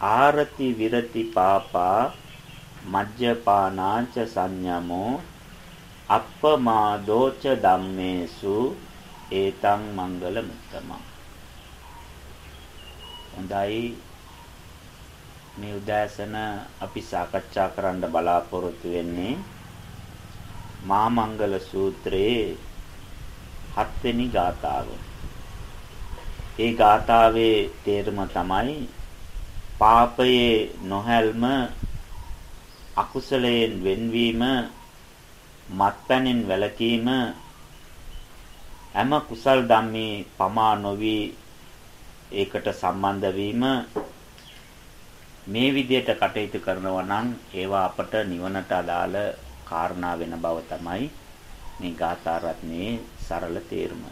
ආරති විරති පාපා මජ්ජපානාච සංයමෝ අප්පමාදෝච ධම්මේසු ඒතං මංගල මුත්තමං හොඳයි මේ උදෑසන අපි සාකච්ඡා කරන්න බලාපොරොත්තු වෙන්නේ මා මංගල සූත්‍රයේ හත්වෙනි ගාථාව. ඒ ගාථාවේ තේරුම තමයි පාපයේ නොහැල්ම අකුසලයෙන් වෙන්වීම මත්පැනින් වැළකීම හැම කුසල් ධම්මේ පමා නොවි ඒකට සම්බන්ධ වීම මේ විදිහට කටයුතු කරනවා නම් ඒවා අපට නිවනට අදාළ කාරණා වෙන බව තමයි මේ ගාථා රත්නයේ සරල තේරුම.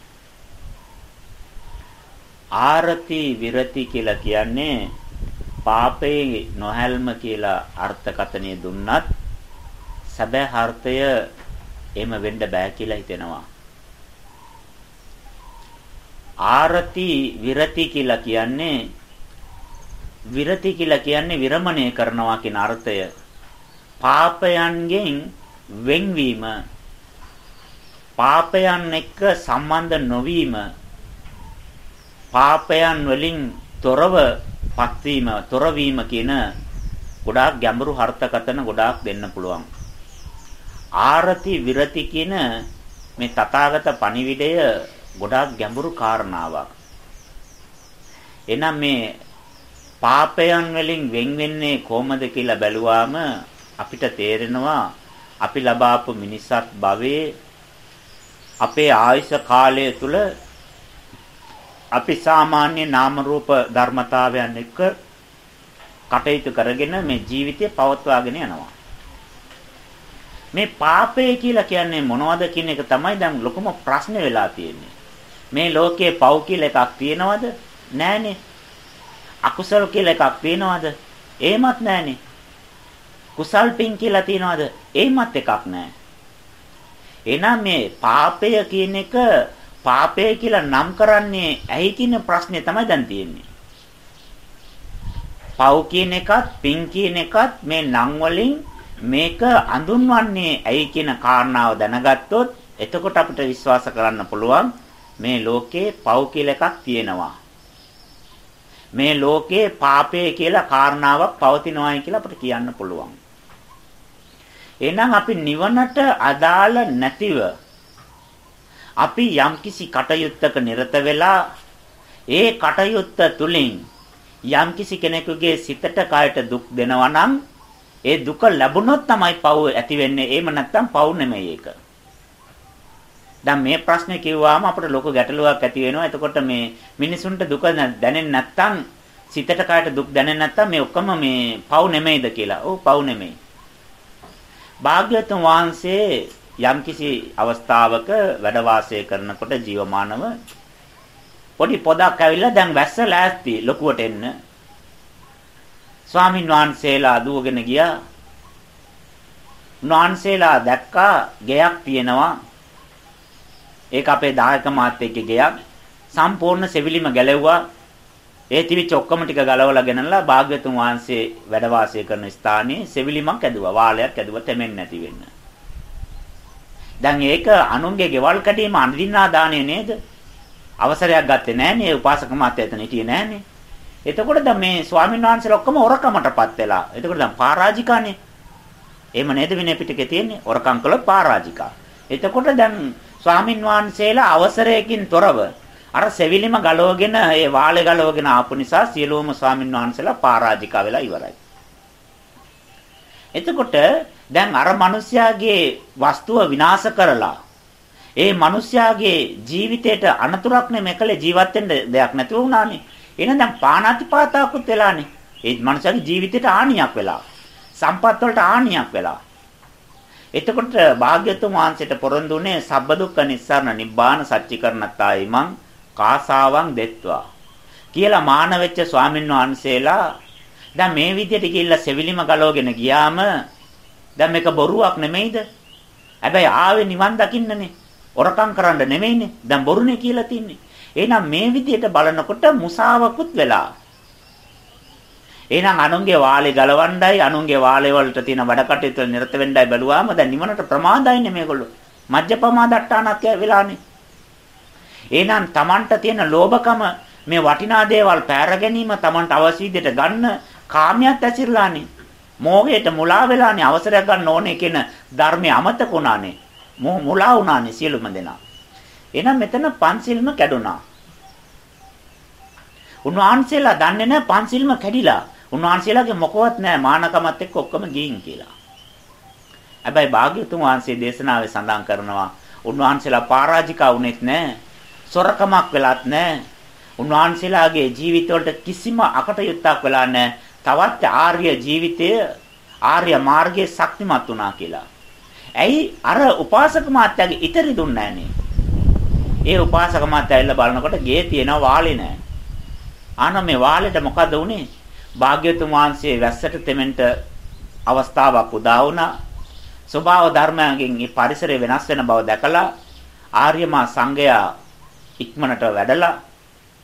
ආරති විරති කියලා කියන්නේ පාපේ නොහැල්ම කියලා අර්ථකථනය දුන්නත් සැබෑ අර්ථය එහෙම වෙන්න බෑ කියලා හිතෙනවා. ආරති විරති කියලා කියන්නේ විරති කියලා කියන්නේ විරමණය කරනවා කියන අර්ථය. පාපයන්ගෙන් වෙන්වීම පාපයන් එක්ක සම්බන්ධ නොවීම පාපයන් වලින් තොරව පත්වීම, තොරවීම කියන ගොඩාක් ගැඹුරු අර්ථකථන ගොඩාක් දෙන්න පුළුවන්. ආරති විරති කියන මේ තථාගත පණිවිඩය ගොඩාක් ගැඹුරු කාරණාවක්. එනම් මේ පාපයන් වලින් වෙන් වෙන්නේ කොහොමද කියලා බැලුවාම අපිට තේරෙනවා අපි ලබාපු මිනිසත් භවයේ අපේ ආයුෂ කාලය තුල අපි සාමාන්‍ය නාම රූප ධර්මතාවයන් එක්ක කටයුතු කරගෙන මේ ජීවිතය පවත්වාගෙන යනවා. මේ පාපය කියලා කියන්නේ මොනවද කියන එක තමයි දැන් ලොකුම ප්‍රශ්නේ වෙලා තියෙන්නේ. මේ ලෝකේ පව් කියලා එකක් තියෙනවද? නෑනේ. අකුසල කියලා එකක් තියෙනවද? එහෙමත් නෑනේ. කුසල් පින් කියලා තියෙනවද? එහෙමත් එකක් නෑ. එහෙනම් මේ පාපය කියන එක පාපය කියලා නම් කරන්නේ ඇයි කියන ප්‍රශ්නේ තමයි දැන් තියෙන්නේ. පව් කියන එකත් පින් කියන එකත් මේ නම් වලින් මේක අඳුන්වන්නේ ඇයි කියන කාරණාව දැනගත්තොත් එතකොට අපිට විශ්වාස කරන්න පුළුවන් මේ ලෝකේ පව් කියලා එකක් තියෙනවා. මේ ලෝකේ පාපය කියලා කාරණාවක් පවතිනවායි කියලා අපිට කියන්න පුළුවන්. එහෙනම් අපි නිවනට අදාළ නැතිව අපි යම්කිසි කටයුත්තක නිරත වෙලා ඒ කටයුත්ත තුලින් යම්කිසි කෙනෙකුගේ සිතට කායට දුක් දෙනවා නම් ඒ දුක ලැබුණොත් තමයි පව් ඇති වෙන්නේ. එහෙම නැත්නම් පව් නෙමෙයි ඒක. දැන් මේ ප්‍රශ්නේ කිව්වාම අපිට ලොකු ගැටලුවක් ඇති වෙනවා. එතකොට මේ මිනිසුන්ට දුක දැනෙන්නේ නැත්නම් සිතට කායට දුක් දැනෙන්නේ නැත්නම් මේ ඔක්කොම මේ පව් නෙමෙයිද කියලා. ඔව් පව් නෙමෙයි. භාග්‍යවතුන් වහන්සේ යම්කිසි අවස්ථාවක වැඩ වාසය කරනකොට ජීවමානව පොඩි පොදක් ඇවිල්ලා දැන් වැස්ස ලෑස්ති ලොකුවට එන්න. ස්වාමින් වහන්සේලා දුවගෙන ගියා. උන්වහන්සේලා දැක්කා ගෙයක් තියෙනවා. ඒක අපේ දායක මාත්‍යෙක්ගේ ගෙයක්. සම්පූර්ණ සෙවිලිම ගැලෙව්වා. ඒ තිබිච්ච ඔක්කොම ටික ගලවලා ගෙනල්ලා භාග්‍යතුන් වහන්සේ වැඩ වාසය කරන ස්ථානයේ සෙවිලිමක් ඇදුවා. වාලයක් ඇදුවා. තෙමෙන්නේ නැති වෙන්න. දැන් ඒක අනුන්ගේ ගෙවල් කැඩීම අඳින්නා දාණය නේද? අවසරයක් ගත්තේ නෑනේ උපාසක මාත්‍ය එතන හිටියේ නෑනේ. එතකොට දැන් මේ ස්වාමීන් වහන්සේලා ඔක්කොම ඔරකමටපත් වෙලා. එතකොට දැන් පරාජිකානේ. එහෙම නේද විනය පිටකේ තියෙන්නේ? ඔරකම් කළොත් පරාජිකා. එතකොට දැන් ස්වාමින් වහන්සේලා අවසරයකින් තොරව අර සෙවිලිම ගලවගෙන ඒ වාලේ ගලවගෙන ආපු නිසා සියලුම ස්වාමින් වහන්සේලා පරාජිකා වෙලා ඉවරයි. එතකොට දැන් අර මිනිස්යාගේ වස්තුව විනාශ කරලා ඒ මිනිස්යාගේ ජීවිතයට අනතුරක් නෙමෙකලේ ජීවත් වෙන්න දෙයක් නැතුව වුණානේ. එහෙනම් දැන් පාණාතිපාතාකුත් වෙලානේ. ඒ මනුස්සයාගේ ජීවිතයට ආනියක් වෙලා. සම්පත් වලට ආනියක් වෙලා. එතකොට භාග්‍යතුන් වහන්සේට පොරොන්දුනේ සබ්බ දුක්ඛ නිස්සාරණ නිබ්බාන සච්චිකරණත්තායි මං කාසාවන් දෙත්වා කියලා මාන වෙච්ච ස්වාමීන් වහන්සේලා දැන් මේ විදිහට ගිහිල්ලා සෙවිලිම ගලවගෙන ගියාම දැන් මේක බොරුවක් නෙමෙයිද? හැබැයි ආවේ නිවන් දකින්නනේ. ඔරකම් කරන්න නෙමෙයිනේ. දැන් බොරුනේ කියලා තින්නේ. එහෙනම් මේ විදිහට බලනකොට මුසාවකුත් වෙලා. එහෙනම් අනුන්ගේ වාලේ ගලවණ්ඩයි අනුන්ගේ වාලේ වලට තියෙන වැඩ කටයුතු නිරත වෙන්නයි බැලුවාම දැන් නිවනට ප්‍රමාදයිනේ මේගොල්ලෝ. මජ්ජපමා දට්ටානක් වෙලානේ. එහෙනම් Tamanට තියෙන ලෝභකම මේ වටිනා දේවල් පෑර ගැනීම Tamanට අවශ්‍ය විදිහට ගන්න කාමයට ඇසිරලානේ. මෝහයට මුලා වෙලානේ අවසරයක් ගන්න ඕනේ කියන ධර්මය අමතක වුණානේ. මෝ මුලා වුණානේ සියලුම දෙනා. එහෙනම් මෙතන පන්සිල්ම කැඩුනා. උන්වහන්සේලා දන්නේ නැහැ පන්සිල්ම කැඩිලා. උන්වහන්සේලාගේ මොකවත් නැහැ මානකමත් එක්ක ඔක්කොම ගිහින් කියලා. හැබැයි භාග්‍යතුන් වහන්සේ දේශනාවේ සඳහන් කරනවා උන්වහන්සේලා පරාජිකා වුනේත් නැහැ. සොරකමක් වෙලත් නැහැ. උන්වහන්සේලාගේ ජීවිතවලට කිසිම අකටයුත්තක් වෙලා නැහැ. තවත් ආර්ය ජීවිතය ආර්ය මාර්ගයේ ශක්තිමත් වුණා කියලා. ඇයි අර උපාසක මාත්‍යාගේ ඉතරි දුන්නේ නැහනේ. ඒ උපාසක මාත්‍යා ඇවිල්ලා බලනකොට ගේ තියෙනවා වාලේ නැහැ. ආන මේ වාලෙට මොකද වුනේ? භාග්‍යතුන් වහන්සේ වැස්සට තෙමෙන්ට අවස්ථාවක් උදා වුණා. ස්වභාව ධර්මයෙන් මේ පරිසරය වෙනස් වෙන බව දැකලා ආර්යමා සංඝයා ඉක්මනට වැඩලා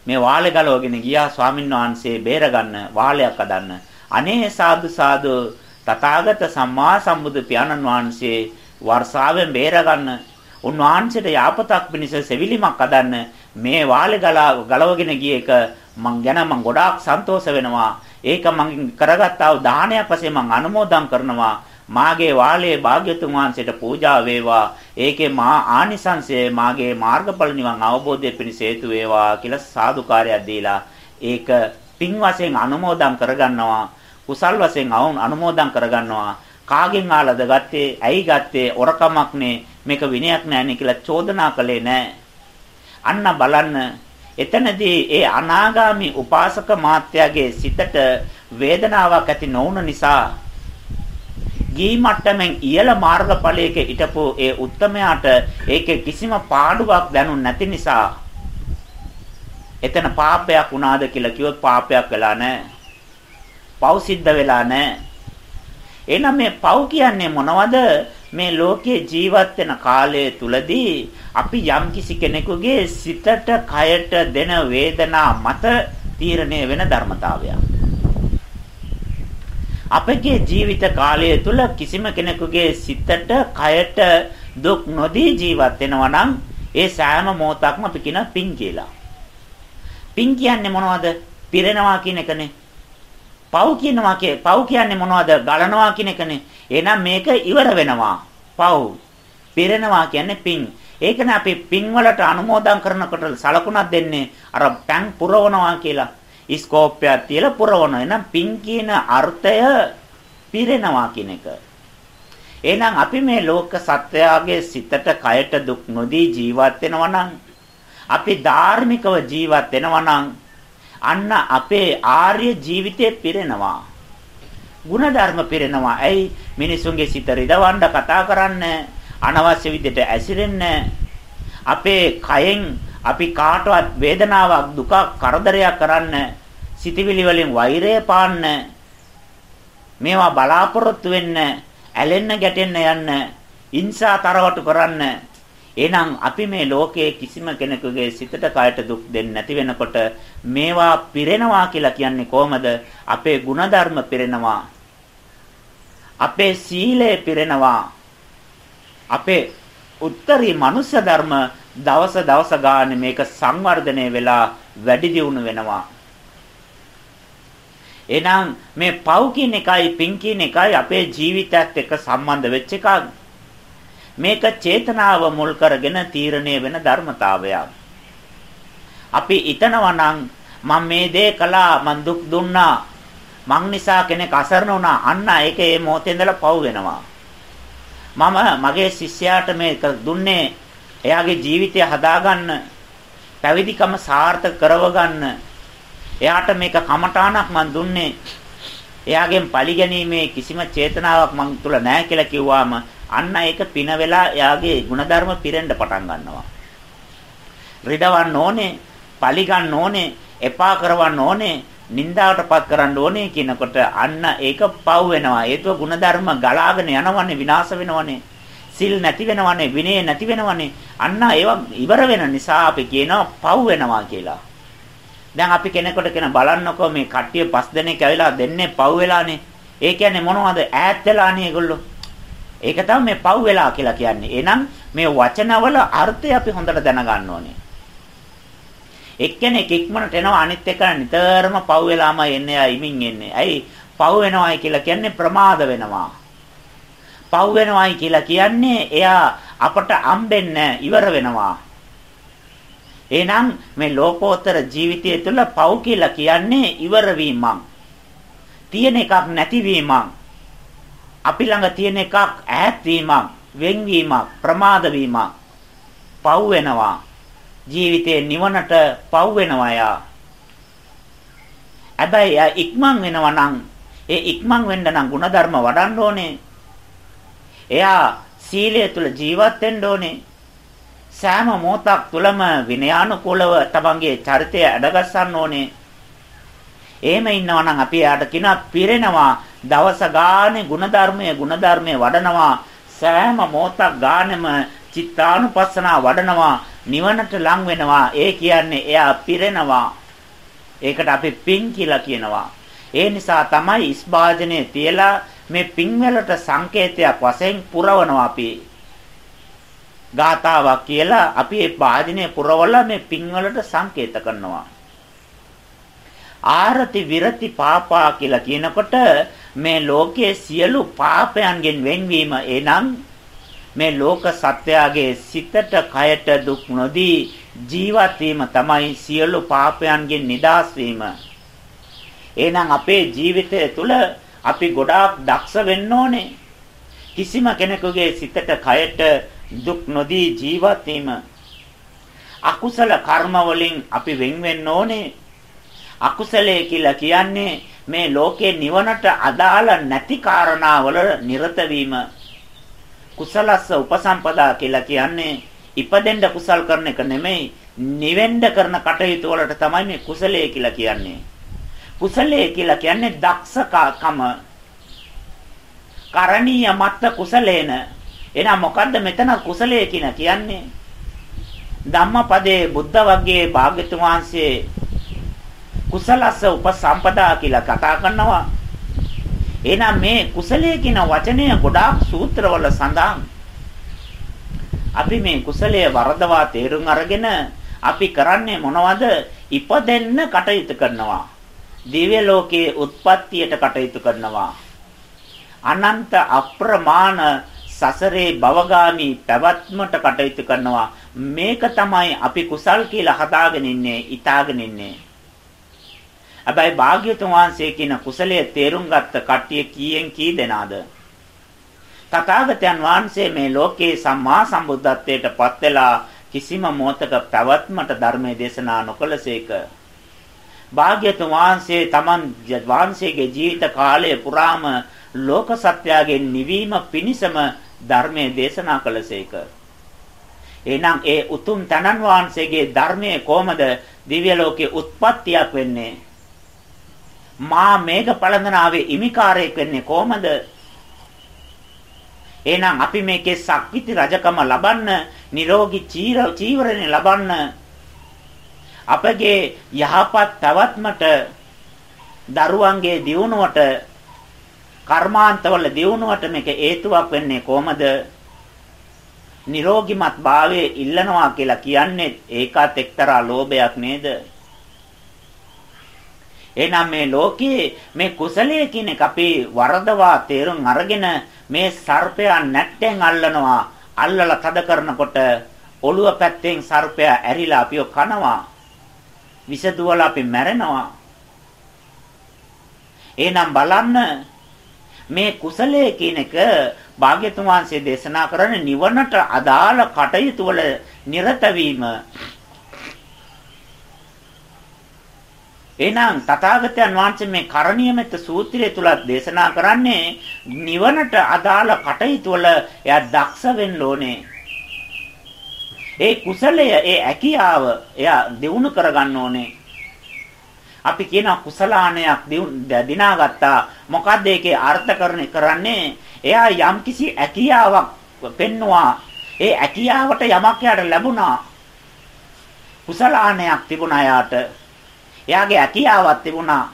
මේ වාලේ ගලවගෙන ගියා ස්වාමීන් වහන්සේ බේරගන්න වාලයක් හදන්න. අනේ සාදු සාදු තථාගත සම්මා සම්බුදු පියාණන් වහන්සේ වර්ෂාවෙන් බේරගන්න උන්වහන්සේට යාපතක් පිණිස සෙවිලිමක් හදන්න මේ වාලේ ගලවගෙන ගිය එක මං ගැන මං ගොඩාක් සන්තෝෂ වෙනවා. ඒක මං කරගත්තා වූ දානයක් වශයෙන් මං අනුමෝදන් කරනවා. මාගේ වාලයේ භාග්‍යතුන් වහන්සේට පූජා වේවා. ඒකේ මා ආනිසංසය මාගේ මාර්ගඵල නිවන් අවබෝධය පිණිස හේතු වේවා කියලා සාදුකාරයක් දීලා ඒක පින් වශයෙන් අනුමෝදන් කරගන්නවා. කුසල් වශයෙන් අනුමෝදන් කරගන්නවා. කාගෙන් ආලද ගත්තේ? ඇයි ගත්තේ? ඔරකමක් නේ. මේක විනයක් නෑනේ කියලා චෝදනා කළේ නෑ. අන්න බලන්න එතනදී ඒ අනාගාමි උපාසක මාත්‍යාගේ සිතට වේදනාවක් ඇති නොවුන නිසා ගිහි මට්ටමින් ඉහළ මාර්ගඵලයක හිටපු ඒ උත්තමයාට ඒකේ කිසිම පාඩුවක් දැනුන් නැති නිසා එතන පාපයක් වුණාද කියලා කිව්වොත් පාපයක් වෙලා නැහැ. පව් සිද්ධ වෙලා නැහැ. එහෙනම් මේ පව් කියන්නේ මොනවද? මේ ලෝකයේ ජීවත් වෙන කාලය තුලදී අපි යම්කිසි කෙනෙකුගේ සිතට කයට දෙන වේදනා මත තීරණය වෙන ධර්මතාවයක්. අපගේ ජීවිත කාලය තුල කිසිම කෙනෙකුගේ සිතට, කයට දුක් නොදී ජීවත් වෙනවා නම් ඒ සෑම මොහොතක්ම අපි කියන පින් කියලා. පින් කියන්නේ මොනවද? පිරෙනවා කියන එකනේ. පව් කියනවා කිය පව් කියන්නේ මොනවද? ගලනවා කියන එකනේ. එහෙනම් මේක ඉවර වෙනවා. පව්. පිරෙනවා කියන්නේ පින්. ඒකනේ අපි පින් වලට අනුමෝදන් කරනකොට සලකුණක් දෙන්නේ අර ටැංක් පුරවනවා කියලා. ස්කෝප්පයක් තියලා පුරවන. එහෙනම් පින් කියන අර්ථය පිරෙනවා කියන එක. එහෙනම් අපි මේ ලෝක සත්වයාගේ සිතට කයට දුක් නොදී ජීවත් වෙනවා නම් අපි ධාර්මිකව ජීවත් වෙනවා නම් අන්න අපේ ආර්ය ජීවිතේ පිරෙනවා. ಗುಣධර්ම පිරෙනවා. ඇයි මිනිසුන්ගේ සිත රිදවන්න කතා කරන්න අනවශ්‍ය විදිහට ඇසිරෙන්න අපේ කයෙන් අපි කාටවත් වේදනාවක් දුකක් කරදරයක් කරන්න සිතවිලි වලින් වෛරය පාන්න මේවා බලාපොරොත්තු වෙන්න ඇලෙන්න ගැටෙන්න යන්න ඉන්සා තරවටු කරන්න. එහෙනම් අපි මේ ලෝකයේ කිසිම කෙනෙකුගේ සිතට කයට දුක් දෙන්නේ නැති වෙනකොට මේවා පිරෙනවා කියලා කියන්නේ කොහමද? අපේ ಗುಣධර්ම පිරෙනවා. අපේ සීලය පිරෙනවා. අපේ උත්තරී මනුෂ්‍ය ධර්ම දවස දවස ගානේ මේක සංවර්ධනය වෙලා වැඩි දියුණු වෙනවා. එහෙනම් මේ පව් කියන එකයි පින් කියන එකයි අපේ ජීවිතයත් එක්ක සම්බන්ධ වෙච්ච එකක්. මේක චේතනාව මුල් කරගෙන තීරණය වෙන ධර්මතාවයක්. අපි ිතනවා නම් මම මේ දේ කළා මං දුක් දුන්නා මං නිසා කෙනෙක් අසරණ වුණා අන්න ඒක ඒ මොහොතේ ඉඳලා පව් වෙනවා. මම මගේ ශිෂ්‍යයාට මේක දුන්නේ එයාගේ ජීවිතය හදාගන්න පැවිදිකම සාර්ථක කරව ගන්න එයාට මේක කමටාණක් මන් දුන්නේ. එයාගෙන් පරිගැනීමේ කිසිම චේතනාවක් මන් තුල නැහැ කියලා කිව්වාම අන්න ඒක පින වෙලා එයාගේ ಗುಣධර්ම පිරෙන්න පටන් ගන්නවා. රිඩවන්න ඕනේ, පරිගන්න ඕනේ, එපා කරවන්න ඕනේ, නින්දාවටපත් කරන්න ඕනේ කියනකොට අන්න ඒක පව් වෙනවා. ඒතුව ಗುಣධර්ම ගලාගෙන යනවනේ විනාශ වෙනවනේ. සිල් නැති වෙනවනේ, විනය නැති වෙනවනේ. අන්න ඒවා ඉවර වෙන නිසා අපි කියනවා පව් වෙනවා කියලා. දැන් අපි කෙනෙකුට කියන බලන්නකෝ මේ කට්ටිය පස් දෙනෙක් ඇවිල්ලා දෙන්නේ පව් වෙලානේ. ඒ කියන්නේ මොනවද? ඈත් වෙලානේ ඒගොල්ලෝ. ඒක තමයි මේ පව් වෙලා කියලා කියන්නේ. එහෙනම් මේ වචනවල අර්ථය අපි හොඳට දැනගන්න ඕනේ. එක්කෙනෙක් ඉක්මනට එනවා අනිත් එක නිතරම පව් වෙලාම එන්නේ අයිමින් එන්නේ. ඇයි? පව් වෙනවයි කියලා කියන්නේ ප්‍රමාද වෙනවා. පව් වෙනවයි කියලා කියන්නේ එයා අපට අම්බෙන්නේ ඉවර වෙනවා. එහෙනම් මේ ලෝකෝත්තර ජීවිතය තුළ පව් කියලා කියන්නේ ඉවර වීමක්. තියෙන එකක් නැතිවීමක්. අපි ළඟ තියෙන එකක් ඈත් වීමක්, වෙන්වීමක්, ප්‍රමාද වීමක්. පව් වෙනවා. ජීවිතේ නිවනට පව් වෙනවා යා. හැබැයි යා ඉක්මන් වෙනවා නම් ඒ ඉක්මන් වෙන්න නම් ಗುಣධර්ම වඩන්න ඕනේ. එයා සීලය තුල ජීවත් වෙන්න ඕනේ. සෑම මොහොතක් තුළම විනයානුකූලව තමන්ගේ චරිතය අඩගස්සන්න ඕනේ. එහෙම ඉන්නවා නම් අපි එයාට කිනා පිරෙනවා දවස ගානේ ಗುಣධර්මයේ ಗುಣධර්මයේ වඩනවා. සෑම මොහොතක් ගානෙම චිත්තානුපස්සනා වඩනවා නිවනට ලං වෙනවා. ඒ කියන්නේ එයා පිරෙනවා. ඒකට අපි පිං කියලා කියනවා. ඒ නිසා තමයි ස්පාජනේ තියලා මේ පිං වලට සංකේතයක් වශයෙන් පුරවනවා අපි. ගාතාවක් කියලා අපි ඒ වාදිනේ පුරවලා මේ පින්වලට සංකේත කරනවා. ආරති විරති පාපා කියලා කියනකොට මේ ලෝකයේ සියලු පාපයන්ගෙන් වෙන්වීම එනම් මේ ලෝක සත්‍යයේ සිතට කයට දුක් නොදී ජීවත් වීම තමයි සියලු පාපයන්ගෙන් නිදහස් වීම. එහෙනම් අපේ ජීවිතය තුළ අපි ගොඩාක් දක්ෂ වෙන්න ඕනේ. කිසිම කෙනෙකුගේ සිතට කයට දුක් නොදී ජීවත් වීම. අකුසල කර්ම වලින් අපි වෙන් වෙන්න ඕනේ. අකුසලයේ කියලා කියන්නේ මේ ලෝකේ නිවනට අදාළ නැති කාරණාවල නිරත වීම. කුසලස්ස උපසම්පදා කියලා කියන්නේ ඉපදෙන්න කුසල් කරන එක නෙමෙයි නිවෙන්න කරන කටයුතු වලට තමයි මේ කුසලයේ කියලා කියන්නේ. කුසලයේ කියලා කියන්නේ දක්ෂකම. කරණීය මත්ත කුසලේන. එහෙනම් මොකද්ද මෙතන කුසලයේ කියන කියන්නේ? ධම්මපදයේ බුද්ධ වර්ගයේ භාග්‍යතුන් වහන්සේ කුසලස්ස උපසම්පදා කියලා කතා කරනවා. එහෙනම් මේ කුසලයේ කියන වචනය ගොඩාක් සූත්‍රවල සඳහන්. අපි මේ කුසලයේ වරදවා තේරුම් අරගෙන අපි කරන්නේ මොනවද? ඉපදෙන්න කටයුතු කරනවා. දිව්‍ය ලෝකයේ උත්පත්තියට කටයුතු කරනවා. අනන්ත අප්‍රමාණ සසරේ භවගාමි පැවැත්මට කටයුතු කරනවා. මේක තමයි අපි කුසල් කියලා හදාගෙන ඉන්නේ ඊතාගෙන ඉන්නේ. හැබැයි භාග්‍යතුන් වහන්සේ කියන කුසලයේ තේරුම් ගත්ත කට්ටිය කීයෙන් කී දෙනාද? තථාගතයන් වහන්සේ මේ ලෝකේ සම්මා සම්බුද්ධත්වයට පත් වෙලා කිසිම මොහතක පැවැත්මට ධර්මයේ දේශනා නොකළසේක. භාග්‍යතුන් වහන්සේ තමන් වහන්සේගේ ජීවිත කාලය පුරාම ලෝක සත්‍යයෙන් නිවීම පිණිසම ධර්මයේ දේශනා කළසේක. එහෙනම් ඒ උතුම් තනන් වහන්සේගේ ධර්මයේ කොහමද දිව්‍ය ලෝකේ උත්පත්තියක් වෙන්නේ? මා මේක පළඳනාවේ ඉමිකාරයෙක් වෙන්නේ කොහමද? එහෙනම් අපි මේකේ සක්විති රජකම ලබන්න, නිරෝගී චීවරණය ලබන්න අපගේ යහපත් පැවැත්මට දරුවන්ගේ දියුණුවට කර්මාන්තවල දියුණුවට මේක හේතුවක් වෙන්නේ කොහමද? නිරෝගිමත් භාවයේ ඉල්ලනවා කියලා කියන්නේ ඒකත් එක්තරා ලෝභයක් නේද? එහෙනම් මේ ලෝකයේ මේ කුසලයේ කියන එක අපි වරදවා තේරුම් අරගෙන මේ සර්පයා නැට්ටෙන් අල්ලනවා අල්ලලා තද කරනකොට ඔළුව පැත්තෙන් සර්පයා ඇරිලා අපිව කනවා විස දුවලා අපි මැරෙනවා එහෙනම් බලන්න මේ කුසලයේ කියන එක භාග්‍යතුන් වහන්සේ දේශනා කරන නිවනට අදාළ කටයුතු වල නිරත වීම එහෙනම් තථාගතයන් වහන්සේ මේ කරණීයමෙත් සූත්‍රය තුලත් දේශනා කරන්නේ නිවනට අදාළ කටයුතු වල එයා දක්ෂ වෙන්න ඕනේ. ඒ කුසලය ඒ ඇකියාව එයා දිනු කරගන්න ඕනේ. අපි කියන කුසලානයක් දිනාගත්තා. මොකද්ද ඒකේ අර්ථකරණය කරන්නේ? එයා යම්කිසි ඇකියාවක් පෙන්නවා. ඒ ඇකියාවට යමක් යාට ලැබුණා. කුසලානයක් තිබුණා යාට. එයාගේ ඇකියාවක් තිබුණා.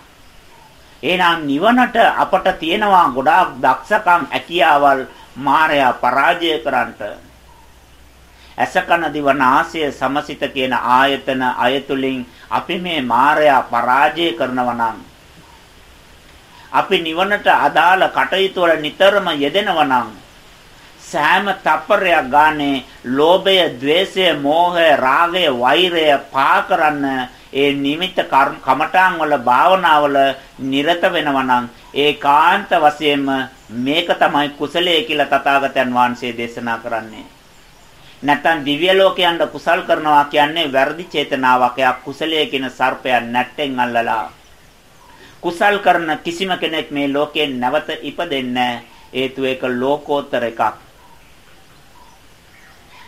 එහෙනම් නිවනට අපට තියෙනවා ගොඩාක් දක්ෂකම් ඇකියාවල් මායя පරාජය කරන්නට. ඇසකන දිව නාසය සමසිත කියන ආයතන අයතුලින් අපි මේ මායя පරාජය කරනවා නම් අපි නිවනට අදාළ කටයුතු වල නිතරම යෙදෙනවා නම් සෑම තප්පරයක් ගානේ ලෝභය, ద్వේෂය, මෝහය, රාගය, වෛරය පා කරන්න ඒ නිමිත කමඨාන් වල භාවනාවල නිරත වෙනවා නම් ඒකාන්ත වශයෙන්ම මේක තමයි කුසලය කියලා තථාගතයන් වහන්සේ දේශනා කරන්නේ. නැත්නම් දිව්‍ය ලෝකයන්ට කුසල් කරනවා කියන්නේ වැරදි චේතනාවක්. එයා කුසලයේ කියන සර්පයන් නැට්ටෙන් අල්ලලා. කුසල් කරන කිසිම කෙනෙක් මේ ලෝකේ නැවත ඉපදෙන්නේ නැහැ. හේතුව ඒක ලෝකෝත්තර එකක්.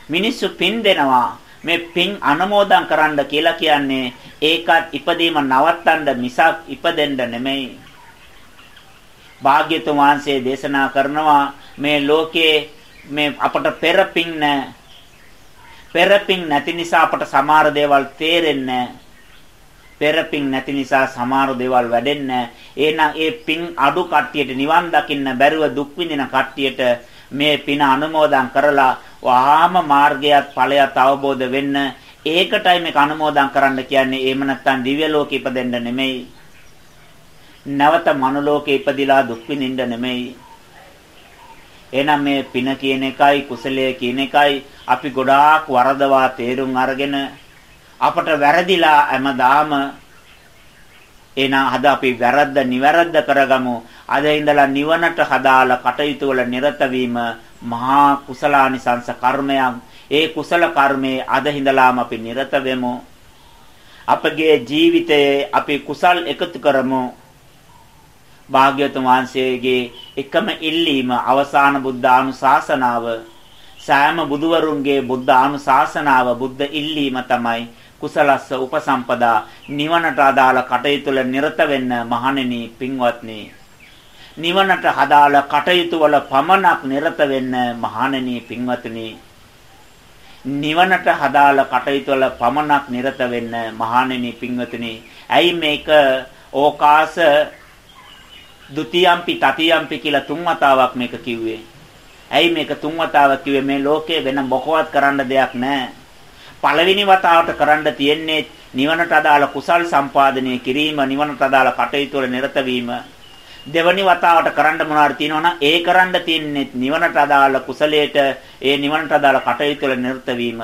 මිනිස්සු පින් දෙනවා මේ පින් අනුමෝදන් කරන්න කියලා කියන්නේ ඒකත් ඉපදීම නවත්තන්න මිසක් ඉපදෙන්න නෙමෙයි. භාග්‍යතුන් වහන්සේ දේශනා කරනවා මේ ලෝකේ මේ අපට පෙර පින් නැහැ. පෙර පින් නැති නිසා අපට සමහර දේවල් තේරෙන්නේ පෙර පින් නැති නිසා සමහර දේවල් වැඩෙන්නේ එහෙනම් ඒ පින් අඩු කට්ටියට නිවන් දකින්න බැරුව දුක් විඳින කට්ටියට මේ පින අනුමෝදන් කරලා වහාම මාර්ගයත් ඵලයත් අවබෝධ වෙන්න ඒකටයි මේක අනුමෝදන් කරන්න කියන්නේ. එහෙම නැත්නම් දිව්‍ය ලෝකෙ ඉපදෙන්න නෙමෙයි. නැවත මනුලෝකෙ ඉපදිලා දුක් විඳින්න නෙමෙයි. එහෙනම් මේ පින කියන එකයි කුසලය කියන එකයි අපි ගොඩාක් වරදවා තේරුම් අරගෙන අපට වැරදිලා හැමදාම එහෙනම් අද අපි වැරද්ද නිවැරද්ද කරගමු අද ඉඳලා නිවනට හදාලා කටයුතු වල නිරත වීම මහා කුසලානිසංස කර්මයක්. ඒ කුසල කර්මයේ අද හිඳලාම අපි නිරත වෙමු. අපගේ ජීවිතයේ අපි කුසල් එකතු කරමු. භාග්‍යවතුන් වහන්සේගේ එකම ඉල්ලීම අවසාන බුද්ධ අනුශාසනාව සෑම බුදුවරුන්ගේ බුද්ධ අනුශාසනාව බුද්ධ ඉල්ලීම තමයි කුසලස්ස උපසම්පදා නිවනට අදාළ කටයුතු වල නිරත වෙන්න මහණෙනි පින්වත්නි. නිවනට හදාළ කටයුතු වල පමණක් නිරත වෙන්න මහණෙනි පින්වතුනි. නිවනට හදාළ කටයුතු වල පමණක් නිරත වෙන්න මහණෙනි පින්වතුනි. ඇයි මේක? ඕකාස ဒ ුතියම්පි තතියම්පි කියලා තුන් වතාවක් මේක කිව්වේ. ඇයි මේක තුන් වතාවක් කිව්වේ? මේ ලෝකේ වෙන මොකවත් කරන්න දෙයක් නැහැ පළවෙනි වතාවට කරන්න තියෙන්නේ නිවනට අදාළ කුසල් සම්පාදනය කිරීම නිවනට අදාළ කටයුතු වල නිරත වීම. දෙවනි වතාවට කරන්න මොනවාරි තියෙනවනම් ඒ කරන්න තියෙන්නේ නිවනට අදාළ කුසලයට ඒ නිවනට අදාළ කටයුතු වල නිරත වීම.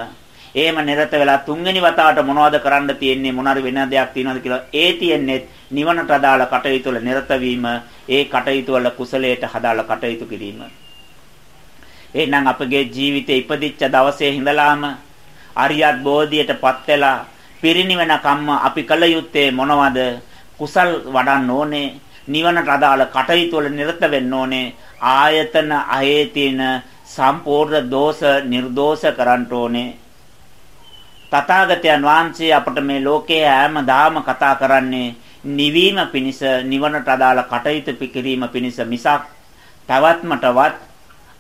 එහෙම නිරත වෙලා තුන්වෙනි වතාවට මොනවද කරන්න තියෙන්නේ මොනවාරි වෙන දෙයක් තියෙනවද කියලා ඒ තියෙන්නේ නිවනට අදාළ කටයුතු වල නිරත වීම. ඒ කටයුතු වල කුසලයට අදාළ කටයුතු කිරීම. එහෙනම් අපගේ ජීවිතේ ඉපදිච්ච දවසේ ඉඳලාම අරියත් බෝධියටපත් වෙලා පිරිනිවෙන කම්ම අපි කල යුත්තේ මොනවද? කුසල් වඩන්න ඕනේ. නිවනට අදාළ කටයුතු වල නිරත වෙන්න ඕනේ. ආයතන අහේ තියෙන සම්පූර්ණ දෝෂ නිර්දෝෂ කරන්න ඕනේ. තථාගතයන් වහන්සේ අපට මේ ලෝකයේ හැමදාම කතා කරන්නේ නිවීම පිණිස නිවනට අදාළ කටයුතු කිරීම පිණිස මිසක් පැවැත්මටවත්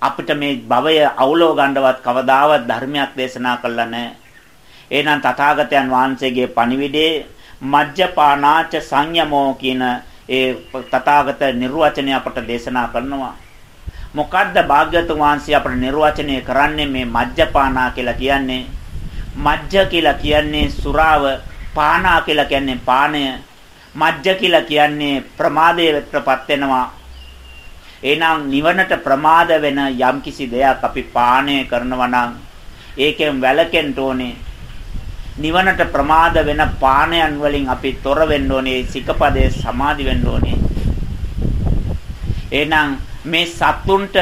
අපිට මේ භවය අවලෝ ගන්නවත් කවදාවත් ධර්මයක් දේශනා කළා නැහැ. එහෙනම් තථාගතයන් වහන්සේගේ පණිවිඩේ මජ්ජපානාච සංයමෝ කියන ඒ තථාගත නිර්වචනය අපට දේශනා කරනවා. මොකද්ද භාග්‍යතුන් වහන්සේ අපට නිර්වචනය කරන්නේ මේ මජ්ජපානා කියලා කියන්නේ? මජ්ජ කියලා කියන්නේ සුරාව, පානා කියලා කියන්නේ පානය, මජ්ජ කියලා කියන්නේ ප්‍රමාදයටපත් වෙනවා. එහෙනම් නිවනට ප්‍රමාද වෙන යම්කිසි දෙයක් අපි පානය කරනවා නම් ඒකෙන් වැළකෙන්න ඕනේ. නිවනට ප්‍රමාද වෙන පානයන් වලින් අපි තොර වෙන්න ඕනේ සිකපදේ සමාදි වෙන්න ඕනේ එහෙනම් මේ සත්තුන්ට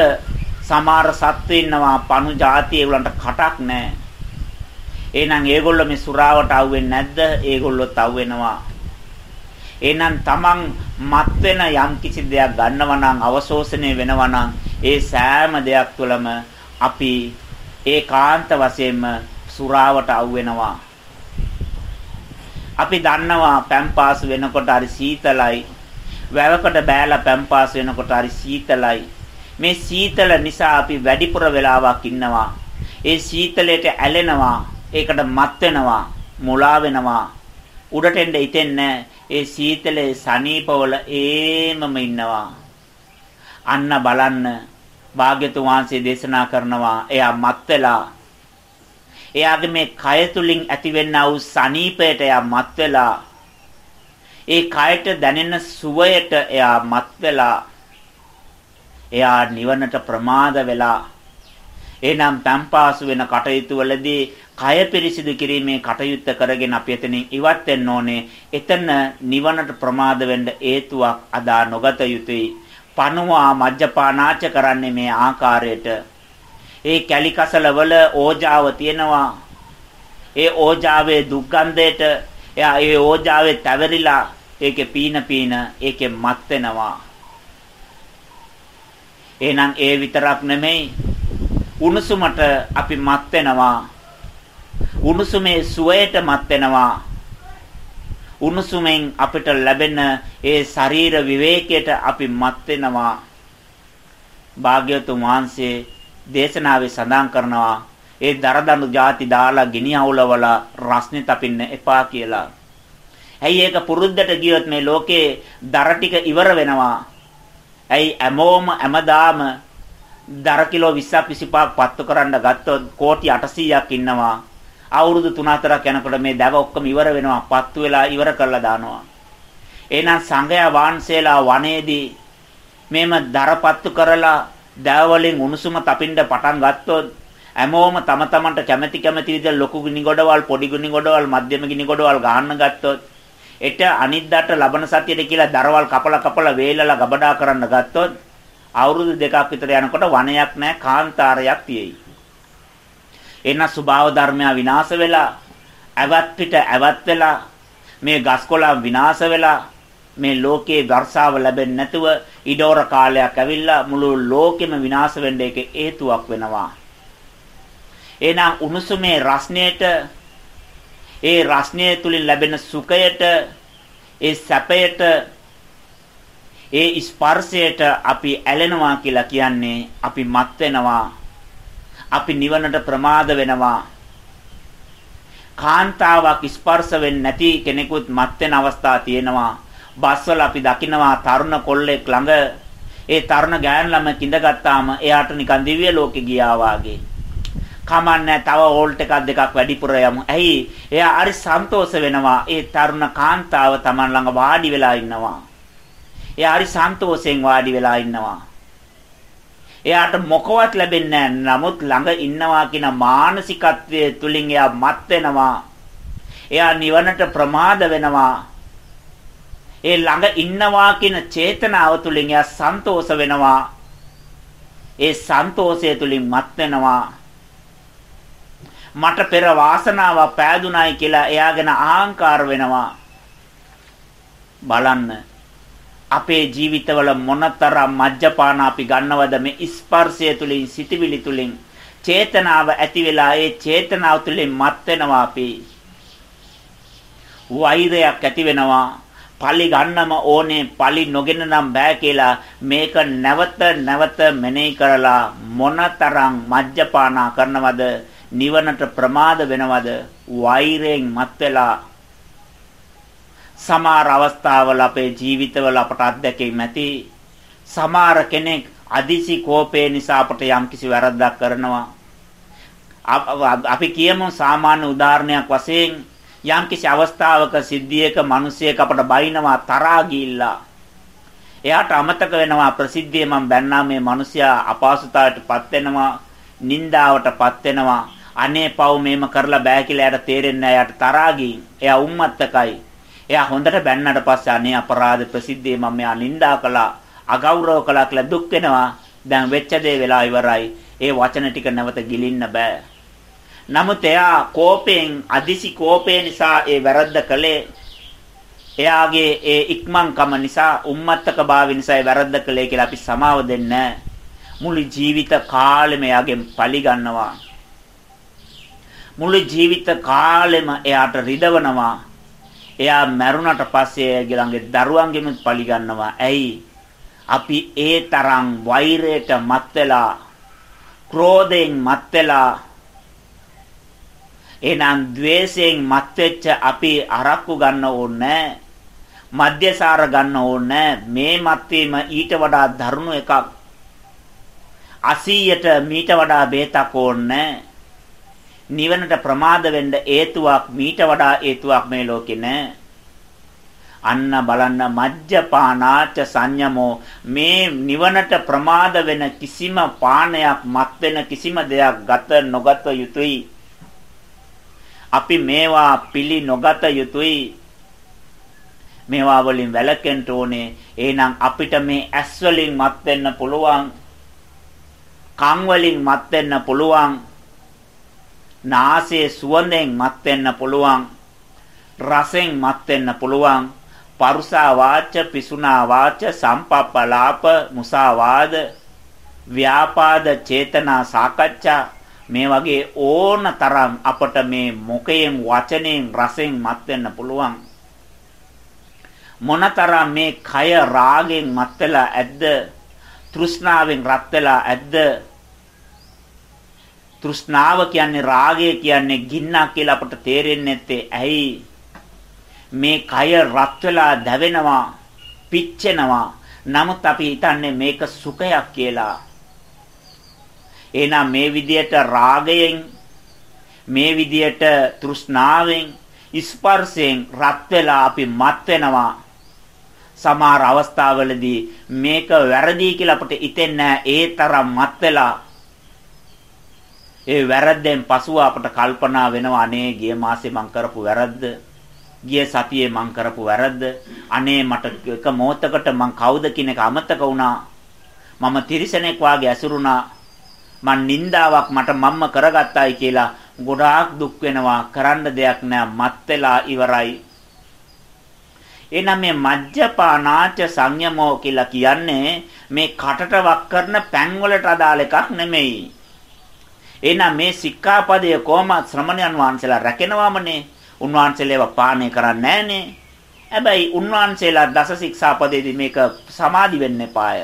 සමහර සත්තු ඉන්නවා පණු જાති ඒගොල්ලන්ට කටක් නැහැ එහෙනම් ඒගොල්ලෝ මේ සුරාවට අවුෙන්නේ නැද්ද ඒගොල්ලොත් අවුවෙනවා එහෙනම් Taman මත් වෙන යම් කිසි දෙයක් ගන්නවා නම් අවශෝෂණය වෙනවා නම් ඒ සෑම දෙයක් තුළම අපි ඒකාන්ත වශයෙන්ම සුරාවට අවු වෙනවා. අපි දන්නවා පැම්පාස් වෙනකොට හරි සීතලයි. වැවකට බෑලා පැම්පාස් වෙනකොට හරි සීතලයි. මේ සීතල නිසා අපි වැඩිපුර වෙලාවක් ඉන්නවා. ඒ සීතලයට ඇලෙනවා. ඒකට මත් වෙනවා. මුලා වෙනවා. උඩට එන්න හිතෙන්නේ ඒ සීතලේ සනීපවල ඒමම ඉන්නවා. අන්න බලන්න භාග්‍යතුන් වහන්සේ දේශනා කරනවා එයා මත් වෙලා එයාගේ මේ කය තුලින් ඇතිවෙනා වූ සනීපයට එයා මත් වෙලා ඒ කයට දැනෙන සුවයට එයා මත් වෙලා එයා නිවනට ප්‍රමාද වෙලා එනම් තම්පාසු වෙන කටයුතු වලදී කය පිරිසිදු කිරීමේ කටයුත්ත කරගෙන අපි එතනින් ඉවත් වෙන්න ඕනේ. එතන නිවනට ප්‍රමාද වෙන්න හේතුවක් අදා නොගත යුතුයි. පණුවා මජ්ජපානාච කරන්නේ මේ ආකාරයට. ඒ කැලිකසල වල ඕජාව තියෙනවා. ඒ ඕජාවේ දුක්ගන්ධයට එයා ඒ ඕජාවේ තැවරිලා ඒකේ පීන පීන ඒකේ මත් වෙනවා. එහෙනම් ඒ විතරක් නෙමෙයි උණුසුමට අපි මත් වෙනවා. උණුසුමේ සුවයට මත් වෙනවා. උණුසුමෙන් අපිට ලැබෙන ඒ ශරීර විවේකයට අපි මත් වෙනවා. භාග්‍යතුන් වහන්සේ දේශනාවේ සඳහන් කරනවා ඒ දරදඬු ಜಾති දාලා ගිනි අවුලවල රස්නේ තපින්න එපා කියලා. ඇයි ඒක පුරුද්දට ගියොත් මේ ලෝකේ දර ටික ඉවර වෙනවා. ඇයි හැමෝම හැමදාම දර කිලෝ 20ක් 25ක් පත්තු කරන්න ගත්තොත් කෝටි 800ක් ඉන්නවා. අවුරුදු 3-4ක් යනකොට මේ දැව ඔක්කොම ඉවර වෙනවා. පත්තු වෙලා ඉවර කරලා දානවා. එහෙනම් සංඝයා වහන්සේලා වනයේදී මේම දරපත්තු කරලා දැව වලින් උණුසුම තපින්න පටන් ගත්තොත් හැමෝම තම තමන්ට කැමැති කැමැති විදිහට ලොකු ගිනි ගොඩවල් පොඩි ගිනි ගොඩවල් මධ්‍යම ගිනි ගොඩවල් ගන්න ගත්තොත් එට අනිද්දාට ලබන සතියේදී කියලා දරවල් කපලා කපලා වේලලා ගබඩා කරන්න ගත්තොත් අවුරුදු දෙකක් විතර යනකොට වනයක් නැහැ කාන්තාරයක් තියෙයි. එන ස්වභාව ධර්මයා විනාශ වෙලා ඇවත් පිට ඇවත් වෙලා මේ ගස්කොළන් විනාශ වෙලා මේ ලෝකේ වර්ෂාව ලැබෙන්නේ නැතුව ඉඩෝර කාලයක් ඇවිල්ලා මුළු ලෝකෙම විනාශ වෙන්න ඒක හේතුවක් වෙනවා. එහෙනම් උණුසුමේ රස්ණයට ඒ රස්ණය තුලින් ලැබෙන සුඛයට ඒ සැපයට ඒ ස්පර්ශයට අපි ඇලෙනවා කියලා කියන්නේ අපි මත් වෙනවා. අපි නිවනට ප්‍රමාද වෙනවා. කාන්තාවක් ස්පර්ශ වෙන්නේ නැති කෙනෙකුත් මත් වෙන අවස්ථා තියෙනවා. බස්වල අපි දකිනවා තරුණ කොල්ලෙක් ළඟ ඒ තරුණ ගෑන් ළම කිඳගත්තාම එයාට නිකන් දිව්‍ය ලෝකෙ ගියා වාගේ. කමන්නේ තව ඕල්ට් එකක් දෙකක් වැඩිපුර යමු. ඇයි? එයා හරි සන්තෝෂ වෙනවා. ඒ තරුණ කාන්තාව Taman ළඟ වාඩි වෙලා ඉන්නවා. එයා හරි සන්තෝෂයෙන් වාඩි වෙලා ඉන්නවා. එයාට මොකවත් ලැබෙන්නේ නමුත් ළඟ ඉන්නවා කියන මානසිකත්වයේ තුලින් එයා මත් වෙනවා. එයා නිවනට ප්‍රමාද වෙනවා. ඒ ළඟ ඉන්නවා කියන චේතනාව තුලින් එයා සන්තෝෂ වෙනවා. ඒ සන්තෝෂය තුලින් මත් වෙනවා. මට පෙර වාසනාවක් පෑදුනායි කියලා එයාගෙන අහංකාර වෙනවා. බලන්න අපේ ජීවිතවල මොනතරම් මජ්ජපාන අපි ගන්නවද මේ ස්පර්ශය තුලින් සිටිවිලි තුලින් චේතනාව ඇති වෙලා ඒ චේතනාව තුලින් මත් වෙනවා අපි. වෛරයක් ඇති වෙනවා. පලි ගන්නම ඕනේ පලි නොගෙන නම් බෑ කියලා මේක නැවත නැවත මෙනෙහි කරලා මොනතරම් මජ්ජපානා කරනවද? නිවනට ප්‍රමාද වෙනවද? වෛරයෙන් මත් වෙලා සමහර අවස්ථාවල අපේ ජීවිතවල අපට අත්දැකීම් ඇති. සමහර කෙනෙක් අදිසි කෝපය නිසා අපට යම්කිසි වැරද්දක් කරනවා. අපි කියමු සාමාන්‍ය උදාහරණයක් වශයෙන් යම්කිසි අවස්ථාවක සිද්ධියක මිනිසියෙක් අපට බයිනවා තරහා ගිහිල්ලා. එයාට අමතක වෙනවා ප්‍රසිද්ධියේ මම බැන්නා මේ මිනිසයා අපහසුතාවයටපත් වෙනවා නින්දාවටපත් වෙනවා. අනේ පව් මේම කරලා බෑ කියලා එයාට තේරෙන්නේ නැහැ එයාට තරහා ගිහින්. එයා උම්මත්තකයි. එයා හොඳට බැන්නට පස්සේ අනේ අපරාධ ප්‍රසිද්ධියේ මම මෙයා නිඳා කළා අගෞරව කළා කියලා දුක් වෙනවා. දැන් වෙච්ච දේ වෙලා ඉවරයි. ඒ වචන ටික නැවත ගිලින්න බෑ. නමුත් එයා කෝපයෙන් අදිසි කෝපය නිසා ඒ වැරද්ද කළේ. එයාගේ ඒ ඉක්මන්කම නිසා උම්මත්තක භාවය නිසා ඒ වැරද්ද කළේ කියලා අපි සමාව දෙන්නේ මුළු ජීවිත කාලෙම එයාගෙන් පලි ගන්නවා මුළු ජීවිත කාලෙම එයාට රිදවනවා එයා මැරුණට පස්සේ එයාගේ ළඟේ දරුවන්ගෙම පලි ගන්නවා ඇයි? අපි ඒ තරම් වෛරයට මත් වෙලා ක්‍රෝධයෙන් මත් වෙලා එහෙනම් द्वේෂයෙන් මත් වෙච්ච අපි අරක්කු ගන්න ඕනේ මධ්‍යසාර ගන්න ඕනේ. මේ මත්වීම ඊට වඩා දරුණු එකක්. 80ට මීට වඩා බේතක් ඕනේ. නිවනට ප්‍රමාද වෙන්න හේතුවක් මීට වඩා හේතුවක් මේ ලෝකේ නැහැ අන්න බලන්න මජ්ජපානාච සංයමෝ. මේ නිවනට ප්‍රමාද වෙන කිසිම පානයක් මත් වෙන කිසිම දෙයක් ගත නොගත යුතුයි. අපි මේවා පිළි නොගත යුතුයි. මේවා වලින් වැළකෙන්න ඕනේ. එහෙනම් අපිට මේ ඇස් වලින් මත් වෙන්න පුළුවන් කන් වලින් මත් වෙන්න පුළුවන් නාසයේ සුවඳෙන් මත් වෙන්න පුළුවන් රසෙන් මත් වෙන්න පුළුවන් පරුසා වාච පිසුනා වාච සම්පප්පලාප මුසාවාද ව්‍යාපාද චේතනා සාකච්ඡා මේ වගේ ඕන තරම් අපට මේ මොකයෙන් වචනෙන් රසෙන් මත් වෙන්න පුළුවන්. මොනතරම් මේ කය රාගෙන් මත් වෙලා ඇද්ද තෘෂ්ණාවෙන් රත් වෙලා ඇද්ද තෘෂ්ණාව කියන්නේ රාගය කියන්නේ ගින්නක් කියලා අපට තේරෙන්නේ නැත්තේ. ඇයි? මේ කය රත් වෙලා දැවෙනවා පිච්චෙනවා. නමුත් අපි හිතන්නේ මේක සුඛයක් කියලා. එහෙනම් මේ විදියට රාගයෙන් මේ විදියට තෘෂ්ණාවෙන් ස්පර්ශයෙන් රත් වෙලා අපි මත් වෙනවා. සමහර අවස්ථාවලදී මේක වැරදි කියලා අපිට හිතෙන්නේ ඒ තරම් මත් වෙලා ඒ වැරද්දෙන් පසුව අපට කල්පනා වෙනවා අනේ ගිය මාසේ මං කරපු වැරද්ද? ගිය සතියේ මං කරපු වැරද්ද? අනේ මට එක මොහොතකට මං කවුද කියන එක අමතක වුණා. මම තිරිසනෙක් වාගේ ඇසුරුණා. මං නින්දාවක් මට මම්ම කරගත්තායි කියලා ගොඩාක් දුක් වෙනවා. කරන්න දෙයක් නෑ. මත් වෙලා ඉවරයි. එහෙනම් මේ මජ්ජපානාච සංයමෝ කියලා කියන්නේ මේ කටට වක් කරන පැන් වලට අදාළ එකක් නෙමෙයි. එහෙනම් මේ සික්ඛාපදය කොහොමද ශ්‍රමණයන් වහන්සේලා රැකෙනවමනේ. උන්වහන්සේලේව පාණය කරන්නේ නැහනේ. හැබැයි උන්වහන්සේලා දස ශික්ෂාපදයේදී මේක සමාදි වෙන්න එපාය.